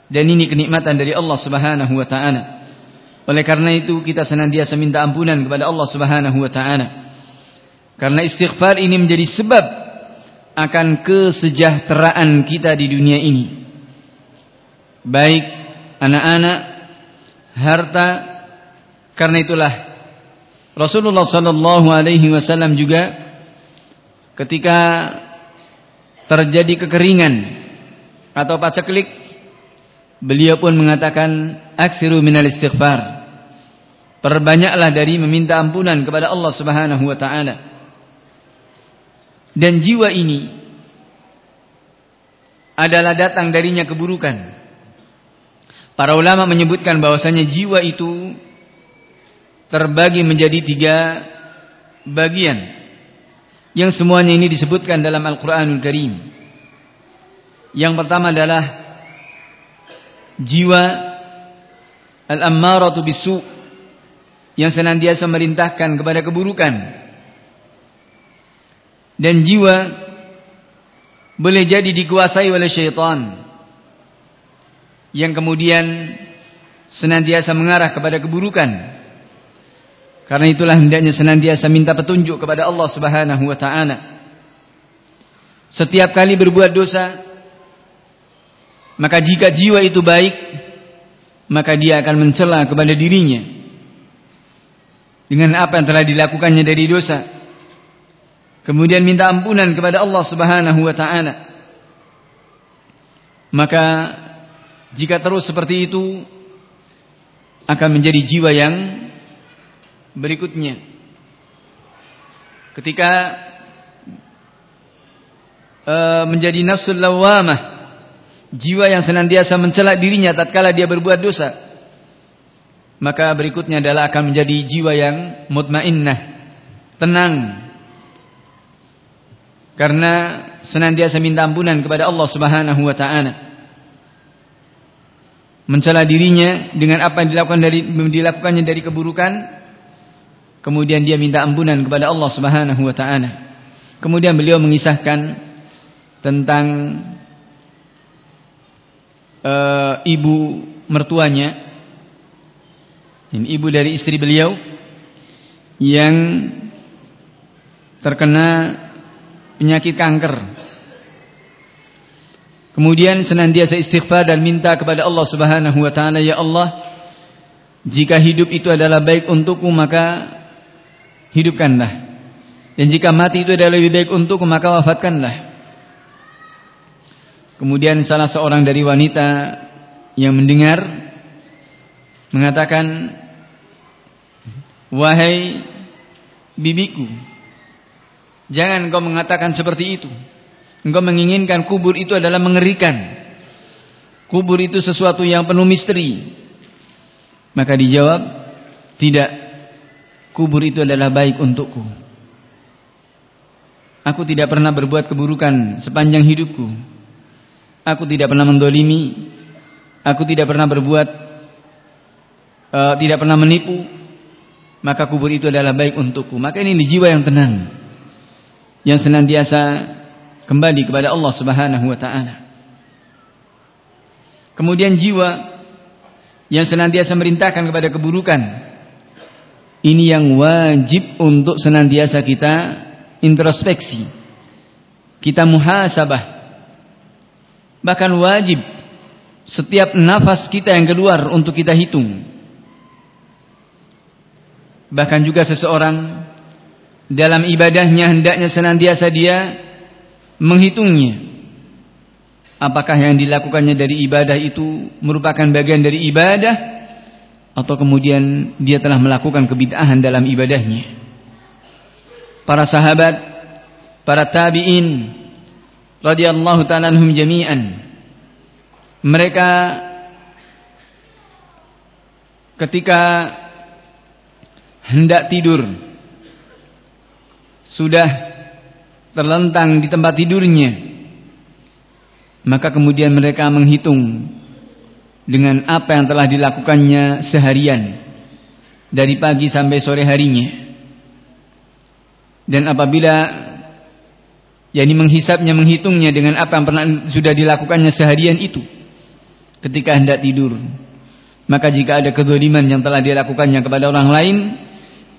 S2: dan ini kenikmatan dari Allah Subhanahu wa taala. Oleh karena itu kita senantiasa minta ampunan kepada Allah Subhanahu wa taala. Karena istighfar ini menjadi sebab akan kesejahteraan kita di dunia ini. Baik anak-anak harta karena itulah Rasulullah sallallahu alaihi wasallam juga ketika terjadi kekeringan atau paceklik beliau pun mengatakan aksiru minal istighfar. Perbanyaklah dari meminta ampunan kepada Allah Subhanahu wa taala dan jiwa ini adalah datang darinya keburukan para ulama menyebutkan bahwasanya jiwa itu terbagi menjadi tiga bagian yang semuanya ini disebutkan dalam Al-Quranul Karim. Yang pertama adalah jiwa al-ammaratu bisu yang senantiasa merintahkan kepada keburukan. Dan jiwa boleh jadi dikuasai oleh syaitan yang kemudian senantiasa mengarah kepada keburukan. Karena itulah hendaknya senantiasa minta petunjuk kepada Allah Subhanahu wa taala. Setiap kali berbuat dosa, maka jika jiwa itu baik, maka dia akan mencela kepada dirinya dengan apa yang telah dilakukannya dari dosa. Kemudian minta ampunan kepada Allah Subhanahu wa taala. Maka jika terus seperti itu akan menjadi jiwa yang berikutnya ketika uh, menjadi nafsul lawamah jiwa yang senantiasa mencela dirinya tatkala dia berbuat dosa maka berikutnya adalah akan menjadi jiwa yang mutmainnah tenang karena senantiasa minta ampunan kepada Allah Subhanahu wa taala mencela dirinya dengan apa yang dilakukan dari dilakukannya dari keburukan Kemudian dia minta ampunan kepada Allah Subhanahu wa taala. Kemudian beliau mengisahkan tentang uh, ibu mertuanya. Ini ibu dari istri beliau yang terkena penyakit kanker. Kemudian senantiasa istighfar dan minta kepada Allah Subhanahu wa taala, "Ya Allah, jika hidup itu adalah baik untukku maka hidupkanlah. Dan jika mati itu adalah lebih baik untuk maka wafatkanlah. Kemudian salah seorang dari wanita yang mendengar mengatakan, "Wahai bibiku, jangan kau mengatakan seperti itu. Engkau menginginkan kubur itu adalah mengerikan. Kubur itu sesuatu yang penuh misteri." Maka dijawab, "Tidak kubur itu adalah baik untukku. Aku tidak pernah berbuat keburukan sepanjang hidupku. Aku tidak pernah mendolimi. Aku tidak pernah berbuat, uh, tidak pernah menipu. Maka kubur itu adalah baik untukku. Maka ini jiwa yang tenang, yang senantiasa kembali kepada Allah Subhanahu Wa Taala. Kemudian jiwa yang senantiasa merintahkan kepada keburukan ini yang wajib untuk senantiasa kita introspeksi. Kita muhasabah. Bahkan wajib setiap nafas kita yang keluar untuk kita hitung. Bahkan juga seseorang dalam ibadahnya hendaknya senantiasa dia menghitungnya. Apakah yang dilakukannya dari ibadah itu merupakan bagian dari ibadah atau kemudian dia telah melakukan kebid'ahan dalam ibadahnya. Para sahabat, para tabi'in radhiyallahu ta'ala anhum jami'an mereka ketika hendak tidur sudah terlentang di tempat tidurnya maka kemudian mereka menghitung dengan apa yang telah dilakukannya seharian dari pagi sampai sore harinya. Dan apabila yakni menghisapnya menghitungnya dengan apa yang pernah sudah dilakukannya seharian itu ketika hendak tidur maka jika ada kezaliman yang telah dilakukannya kepada orang lain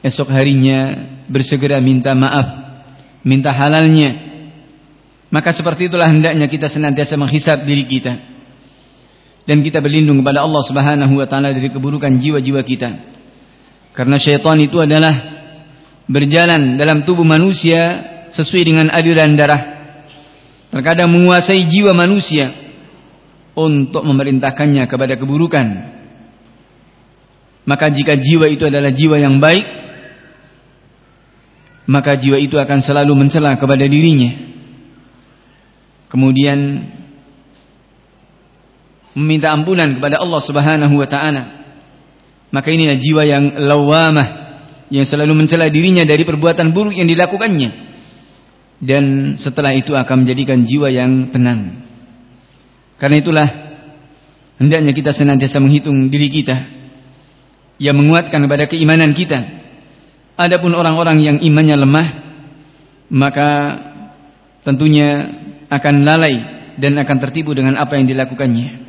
S2: esok harinya bersegera minta maaf minta halalnya. Maka seperti itulah hendaknya kita senantiasa menghisap diri kita. Dan kita berlindung kepada Allah Subhanahu wa taala dari keburukan jiwa-jiwa kita. Karena syaitan itu adalah berjalan dalam tubuh manusia sesuai dengan aliran darah. Terkadang menguasai jiwa manusia untuk memerintahkannya kepada keburukan. Maka jika jiwa itu adalah jiwa yang baik maka jiwa itu akan selalu mencela kepada dirinya. Kemudian meminta ampunan kepada Allah Subhanahu wa taala. Maka inilah jiwa yang lawamah yang selalu mencela dirinya dari perbuatan buruk yang dilakukannya. Dan setelah itu akan menjadikan jiwa yang tenang. Karena itulah hendaknya kita senantiasa menghitung diri kita yang menguatkan kepada keimanan kita Adapun orang-orang yang imannya lemah maka tentunya akan lalai dan akan tertipu dengan apa yang dilakukannya.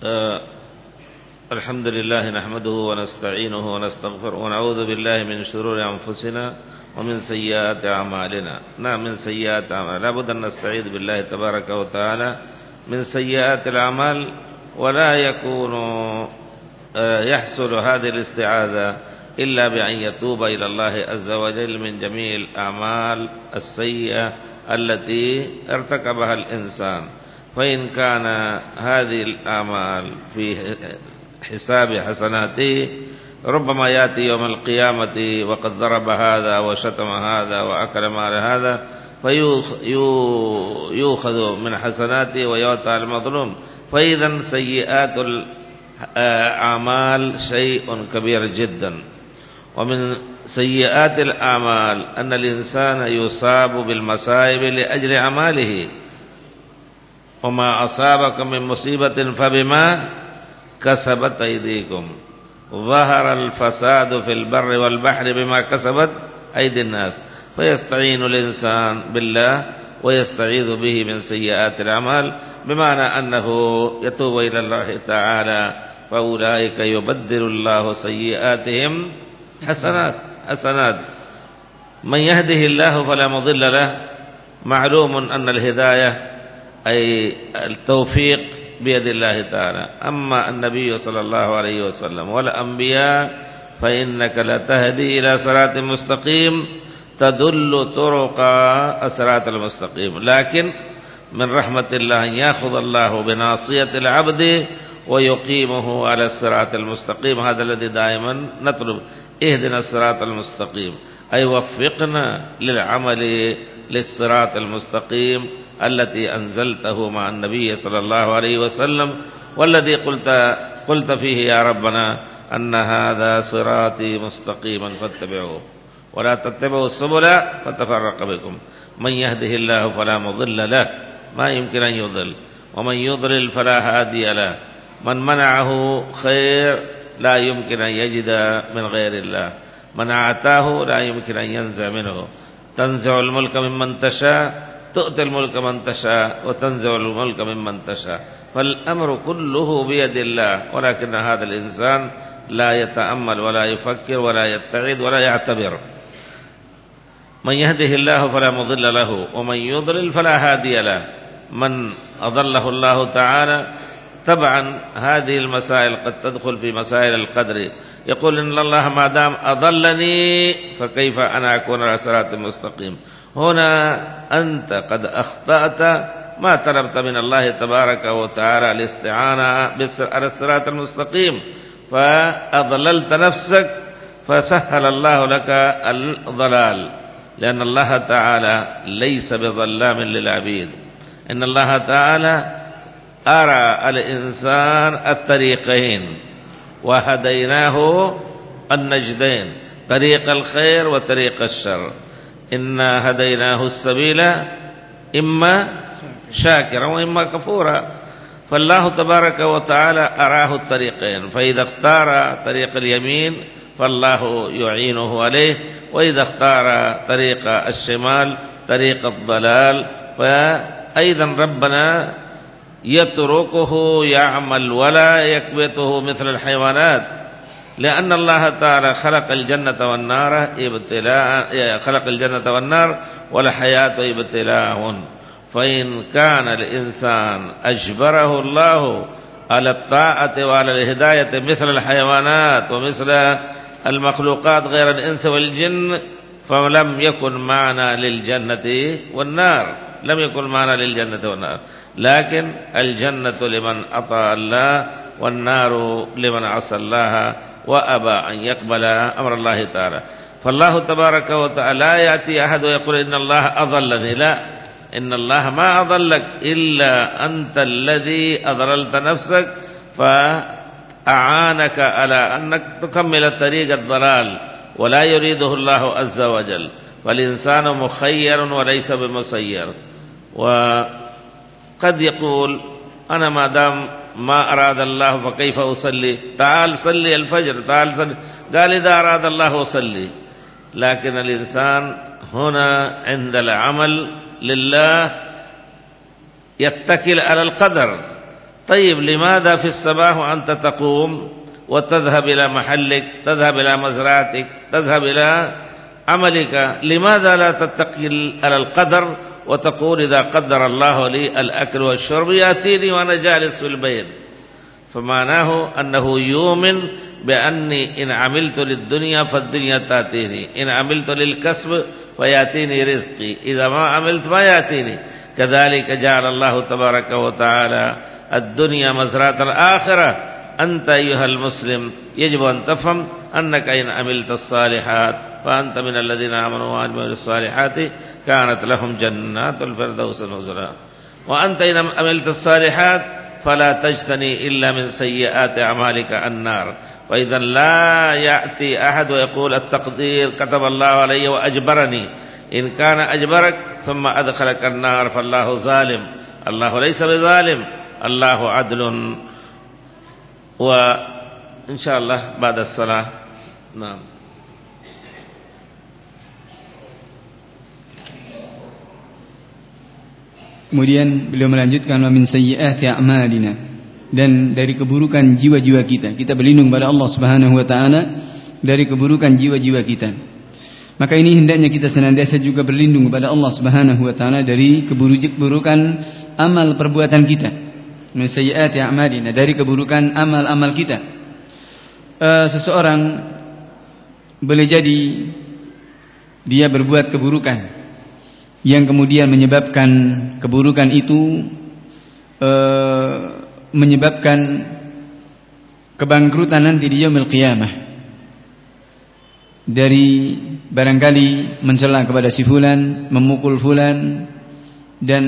S1: Uh, Alhamdulillah nahmaduhu wa nasta'inuhu wa nastaghfiruh wa na'udzu billahi min shururi anfusina wa min sayyiati a'malina. Nah, min sayyiati a'mal. La budda an nasta'id billahi tabaraka wa ta'ala min sayyiati يحصل هذه الاستعاذة إلا بأن يتوب إلى الله عز وجل من جميع الأعمال السيئة التي ارتكبها الإنسان. فإن كان هذه الأعمال في حساب حسناته ربما يأتي يوم القيامة وقد ضرب هذا وشتم هذا وأكل مال هذا فيؤخذ من حسناته ويعطى المظلوم. فإذا سيئات أعمال شيء كبير جدا. ومن سيئات الأعمال أن الإنسان يصاب بالمصائب لأجل أعماله. وما أصابكم من مصيبة فبما كسبت أيديكم. ظهر الفساد في البر والبحر بما كسبت أيدي الناس. فيستعين الإنسان بالله ويستعيذ به من سيئات الأعمال بمعنى أنه يتوب إلى الله تعالى فأولئك يبدل الله سيئاتهم حسنات حسنات. من يهده الله فلا مضل له معلوم أن الهداية أي التوفيق بيد الله تعالى. أما النبي صلى الله عليه وسلم والأنبياء فإنك لا تهدي إلى صراط مستقيم تدل طرق الصراط المستقيم. لكن من رحمة الله أن يأخذ الله بناصية العبد ويقيمه على الصراط المستقيم. هذا الذي دائما نطلب. اهدنا الصراط المستقيم. أي وفقنا للعمل للصراط المستقيم التي أنزلته مع النبي صلى الله عليه وسلم. والذي قلت, قلت فيه يا ربنا أن هذا صراطي مستقيما فاتبعوه. ولا تتبعوا السبل فتفرق بكم. من يهده الله فلا مضل له ما يمكن أن يضل. ومن يضلل فلا هادي له. من منعه خير لا يمكن أن يجد من غير الله. من أعطاه لا يمكن أن ينزع منه. تنزع الملك ممن تشاء تؤتي الملك من تشاء وتنزع الملك ممن تشاء. فالأمر كله بيد الله ولكن هذا الإنسان لا يتأمل ولا يفكر ولا يتعد ولا يعتبر. من يهده الله فلا مضل له ومن يضلل فلا هادي له. من أضله الله تعالى طبعا هذه المسائل قد تدخل في مسائل القدر. يقول إن الله ما دام أضلني فكيف أنا أكون على صراط مستقيم؟ هنا أنت قد أخطأت ما طلبت من الله تبارك وتعالى الاستعانة على الصراط المستقيم. فأضللت نفسك فسهل الله لك الضلال. لأن الله تعالى ليس بظلام للعبيد. إن الله تعالى أرى الإنسان الطريقين وهديناه النجدين طريق الخير وطريق الشر. إنا هديناه السبيل إما شاكرا وإما كفورا. فالله تبارك وتعالى أراه الطريقين فإذا اختار طريق اليمين فالله يعينه عليه. وإذا اختار طريق الشمال طريق الضلال فأيضا ربنا يتركه يعمل ولا يكبته مثل الحيوانات. لأن الله تعالى خلق الجنة والنار إبتلاء خلق الجنة والنار والحياة إبتلاء. فإن كان الإنسان أجبره الله على الطاعة وعلى الهداية مثل الحيوانات ومثل المخلوقات غير الإنس والجن فلم يكن معنى للجنة والنار. لم يكن معنى للجنة والنار. لكن الجنة لمن أطاع الله والنار لمن عصى الله وأبى أن يقبل أمر الله تعالى. فالله تبارك وتعالى لا يأتي أحد ويقول إن الله أضلني. لا. إن الله ما أضلك إلا أنت الذي أضللت نفسك فأعانك على أنك تكمل طريق الضلال ولا يريده الله عز وجل. فالإنسان مخير وليس بمسير. وقد يقول أنا ما دام ما أراد الله فكيف أصلي؟ تعال صلي الفجر تعال صلي. قال إذا أراد الله أصلي. لكن الإنسان هنا عند العمل لله يتكل على القدر. طيب لماذا في الصباح وأنت تقوم وتذهب إلى محلك تذهب إلى مزرعتك تذهب إلى عملك؟ لماذا لا تتكل على القدر وتقول إذا قدر الله لي الأكل والشرب يأتيني وأنا جالس في البيت؟ فمعناه أنه يؤمن بأني إن عملت للدنيا فالدنيا تأتيني إن عملت للكسب فيأتيني رزقي إذا ما عملت ما يأتيني. كذلك جعل الله تبارك وتعالى الدنيا مزرعة الآخرة. أنت أيها المسلم يجب أن تفهم أنك إن عملت الصالحات فأنت من الذين آمنوا وعملوا الصالحات كانت لهم جنات الفردوس نزلا. وأنت إن عملت الصالحات فلا تجتني إلا من سيئات أعمالك النار. فإذا لا يأتي أحد ويقول التقدير كتب الله علي وأجبرني. إن كان أجبرك ثم أدخلك النار فالله ظالم الله ليس بظالم الله عدل وإن شاء الله بعد الصلاة نعم
S2: Kemudian beliau melanjutkan wa min sayyiati a'malina dan dari keburukan jiwa-jiwa kita. Kita berlindung pada Allah Subhanahu wa taala dari keburukan jiwa-jiwa kita. Maka ini hendaknya kita senantiasa juga berlindung kepada Allah Subhanahu wa taala dari keburukan amal perbuatan kita. Min sayyiati a'malina dari keburukan amal-amal kita. Uh, seseorang boleh jadi dia berbuat keburukan yang kemudian menyebabkan keburukan itu e, menyebabkan kebangkrutan nanti di yaumil qiyamah dari barangkali mencela kepada si fulan, memukul fulan dan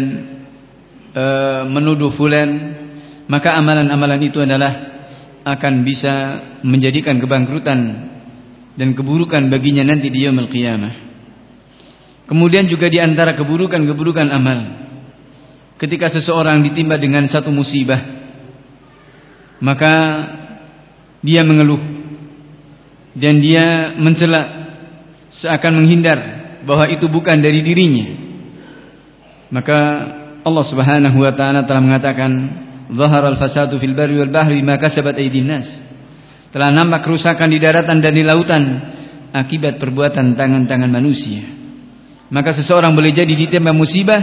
S2: e, menuduh fulan, maka amalan-amalan itu adalah akan bisa menjadikan kebangkrutan dan keburukan baginya nanti di yaumil qiyamah. Kemudian juga di antara keburukan-keburukan amal. Ketika seseorang ditimpa dengan satu musibah, maka dia mengeluh dan dia mencela seakan menghindar bahwa itu bukan dari dirinya. Maka Allah Subhanahu wa taala telah mengatakan, "Dhahara al-fasadu fil barri wal bahri bima kasabat aydin nas." Telah nampak kerusakan di daratan dan di lautan akibat perbuatan tangan-tangan manusia. Maka seseorang boleh jadi ditimpa musibah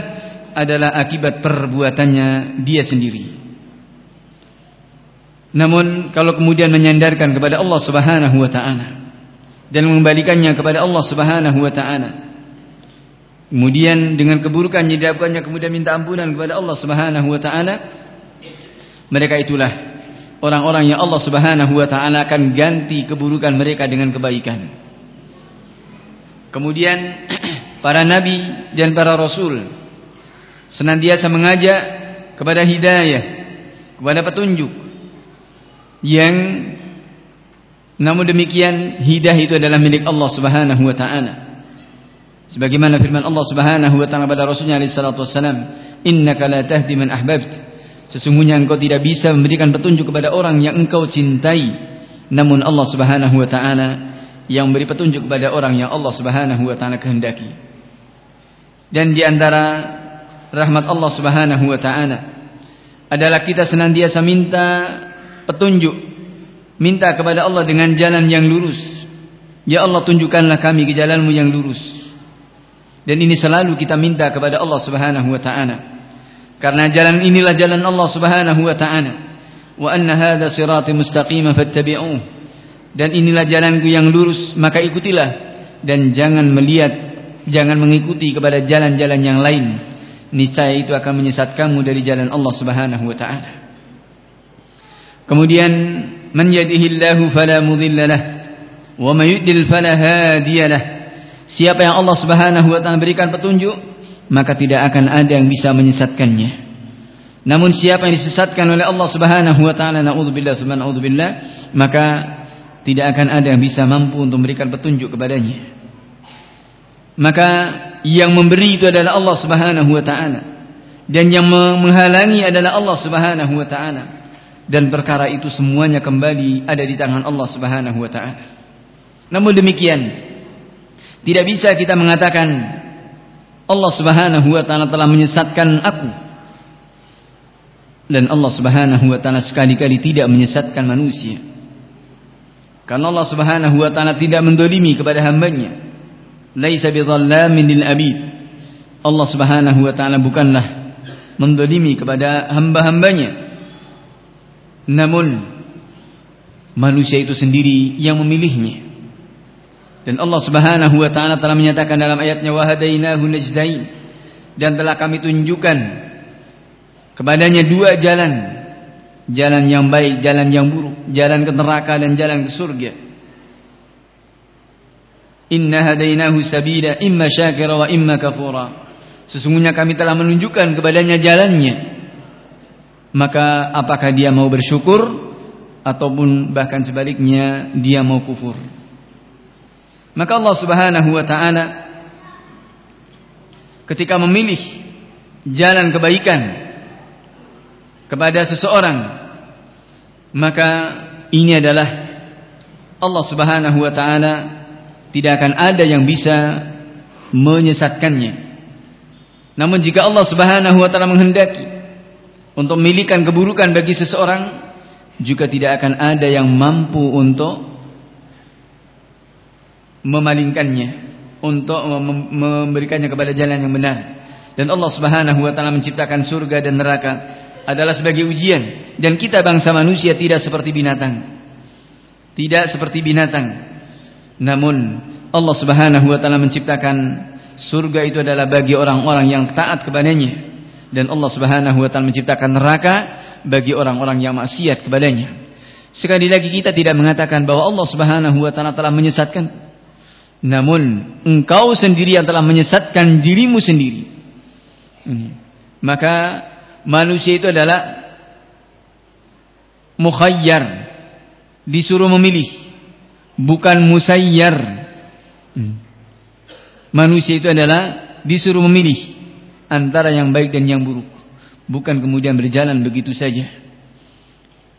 S2: adalah akibat perbuatannya dia sendiri. Namun kalau kemudian menyandarkan kepada Allah Subhanahu wa taala dan mengembalikannya kepada Allah Subhanahu wa taala. Kemudian dengan keburukannya dilakukannya kemudian minta ampunan kepada Allah Subhanahu wa taala. Mereka itulah orang-orang yang Allah Subhanahu wa taala akan ganti keburukan mereka dengan kebaikan. Kemudian para nabi dan para rasul senantiasa mengajak kepada hidayah, kepada petunjuk yang namun demikian hidayah itu adalah milik Allah Subhanahu wa taala. Sebagaimana firman Allah Subhanahu wa taala pada Rasulnya alaihi salatu wasallam, "Innaka la tahdi man ahbabt." Sesungguhnya engkau tidak bisa memberikan petunjuk kepada orang yang engkau cintai, namun Allah Subhanahu wa taala yang memberi petunjuk kepada orang yang Allah Subhanahu wa taala kehendaki. Dan di antara rahmat Allah Subhanahu wa taala adalah kita senantiasa minta petunjuk, minta kepada Allah dengan jalan yang lurus. Ya Allah tunjukkanlah kami ke jalanmu yang lurus. Dan ini selalu kita minta kepada Allah Subhanahu wa taala. Karena jalan inilah jalan Allah Subhanahu wa taala. Wa anna hadha sirati mustaqima fattabi'uh. Dan inilah jalanku yang lurus, maka ikutilah dan jangan melihat jangan mengikuti kepada jalan-jalan yang lain niscaya itu akan menyesatkanmu dari jalan Allah Subhanahu wa taala kemudian man yahdihillahu fala mudhillalah wa may yudlil fala hadiyalah siapa yang Allah Subhanahu wa taala berikan petunjuk maka tidak akan ada yang bisa menyesatkannya. Namun siapa yang disesatkan oleh Allah Subhanahu wa taala naudzubillah tsumma naudzubillah maka tidak akan ada yang bisa mampu untuk memberikan petunjuk kepadanya. Maka yang memberi itu adalah Allah Subhanahu wa taala dan yang menghalangi adalah Allah Subhanahu wa taala dan perkara itu semuanya kembali ada di tangan Allah Subhanahu wa taala namun demikian tidak bisa kita mengatakan Allah Subhanahu wa taala telah menyesatkan aku dan Allah Subhanahu wa taala sekali-kali tidak menyesatkan manusia karena Allah Subhanahu wa taala tidak mendolimi kepada hambanya laisa bidhallamin lil abid. Allah Subhanahu wa taala bukanlah mendolimi kepada hamba-hambanya. Namun manusia itu sendiri yang memilihnya. Dan Allah Subhanahu wa taala telah menyatakan dalam ayatnya wa hadainahu najdain dan telah kami tunjukkan kepadanya dua jalan. Jalan yang baik, jalan yang buruk, jalan ke neraka dan jalan ke surga. Inna hadainahu sabila imma syakira wa imma kafura. Sesungguhnya kami telah menunjukkan kepadanya jalannya. Maka apakah dia mau bersyukur ataupun bahkan sebaliknya dia mau kufur. Maka Allah Subhanahu wa taala ketika memilih jalan kebaikan kepada seseorang maka ini adalah Allah Subhanahu wa taala tidak akan ada yang bisa menyesatkannya. Namun jika Allah Subhanahu wa taala menghendaki untuk memilihkan keburukan bagi seseorang, juga tidak akan ada yang mampu untuk memalingkannya, untuk memberikannya kepada jalan yang benar. Dan Allah Subhanahu wa taala menciptakan surga dan neraka adalah sebagai ujian dan kita bangsa manusia tidak seperti binatang. Tidak seperti binatang namun Allah Subhanahu wa taala menciptakan surga itu adalah bagi orang-orang yang taat kepadanya dan Allah Subhanahu wa taala menciptakan neraka bagi orang-orang yang maksiat kepadanya. Sekali lagi kita tidak mengatakan bahwa Allah Subhanahu wa taala telah menyesatkan. Namun engkau sendiri yang telah menyesatkan dirimu sendiri. Maka manusia itu adalah mukhayyar disuruh memilih bukan musayyar. Hmm. Manusia itu adalah disuruh memilih antara yang baik dan yang buruk, bukan kemudian berjalan begitu saja.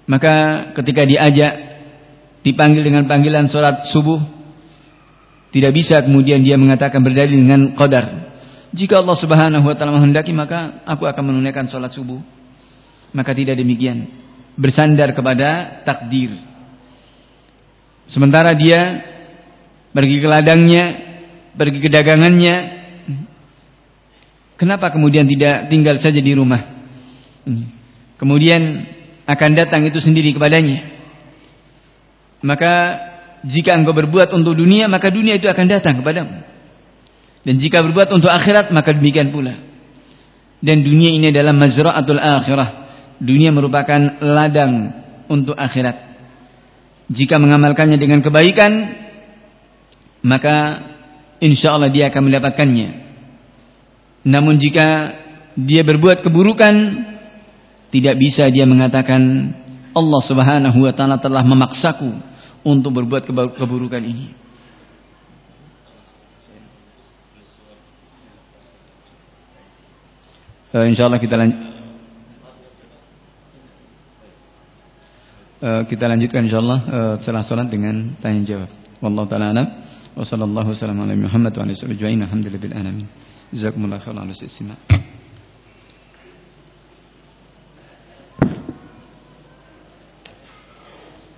S2: Maka ketika diajak dipanggil dengan panggilan sholat subuh, tidak bisa kemudian dia mengatakan berdalil dengan qadar. Jika Allah Subhanahu wa taala menghendaki maka aku akan menunaikan sholat subuh. Maka tidak demikian. Bersandar kepada takdir. Sementara dia pergi ke ladangnya, pergi ke dagangannya. Kenapa kemudian tidak tinggal saja di rumah? Kemudian akan datang itu sendiri kepadanya. Maka jika engkau berbuat untuk dunia, maka dunia itu akan datang kepadamu. Dan jika berbuat untuk akhirat, maka demikian pula. Dan dunia ini adalah mazra'atul akhirah. Dunia merupakan ladang untuk akhirat. Jika mengamalkannya dengan kebaikan, maka insya Allah dia akan mendapatkannya. Namun jika dia berbuat keburukan, tidak bisa dia mengatakan Allah Subhanahu wa taala telah memaksaku untuk berbuat keburukan ini. Uh, insya Allah kita lanjut. Uh, kita lanjutkan insyaallah uh, setelah salat dengan tanya jawab. Wallahu taala alam. Wa sallallahu wasallam ala Muhammad wa alihi wasallam. Alhamdulillah alamin. Jazakumullahu khairan atas istimak.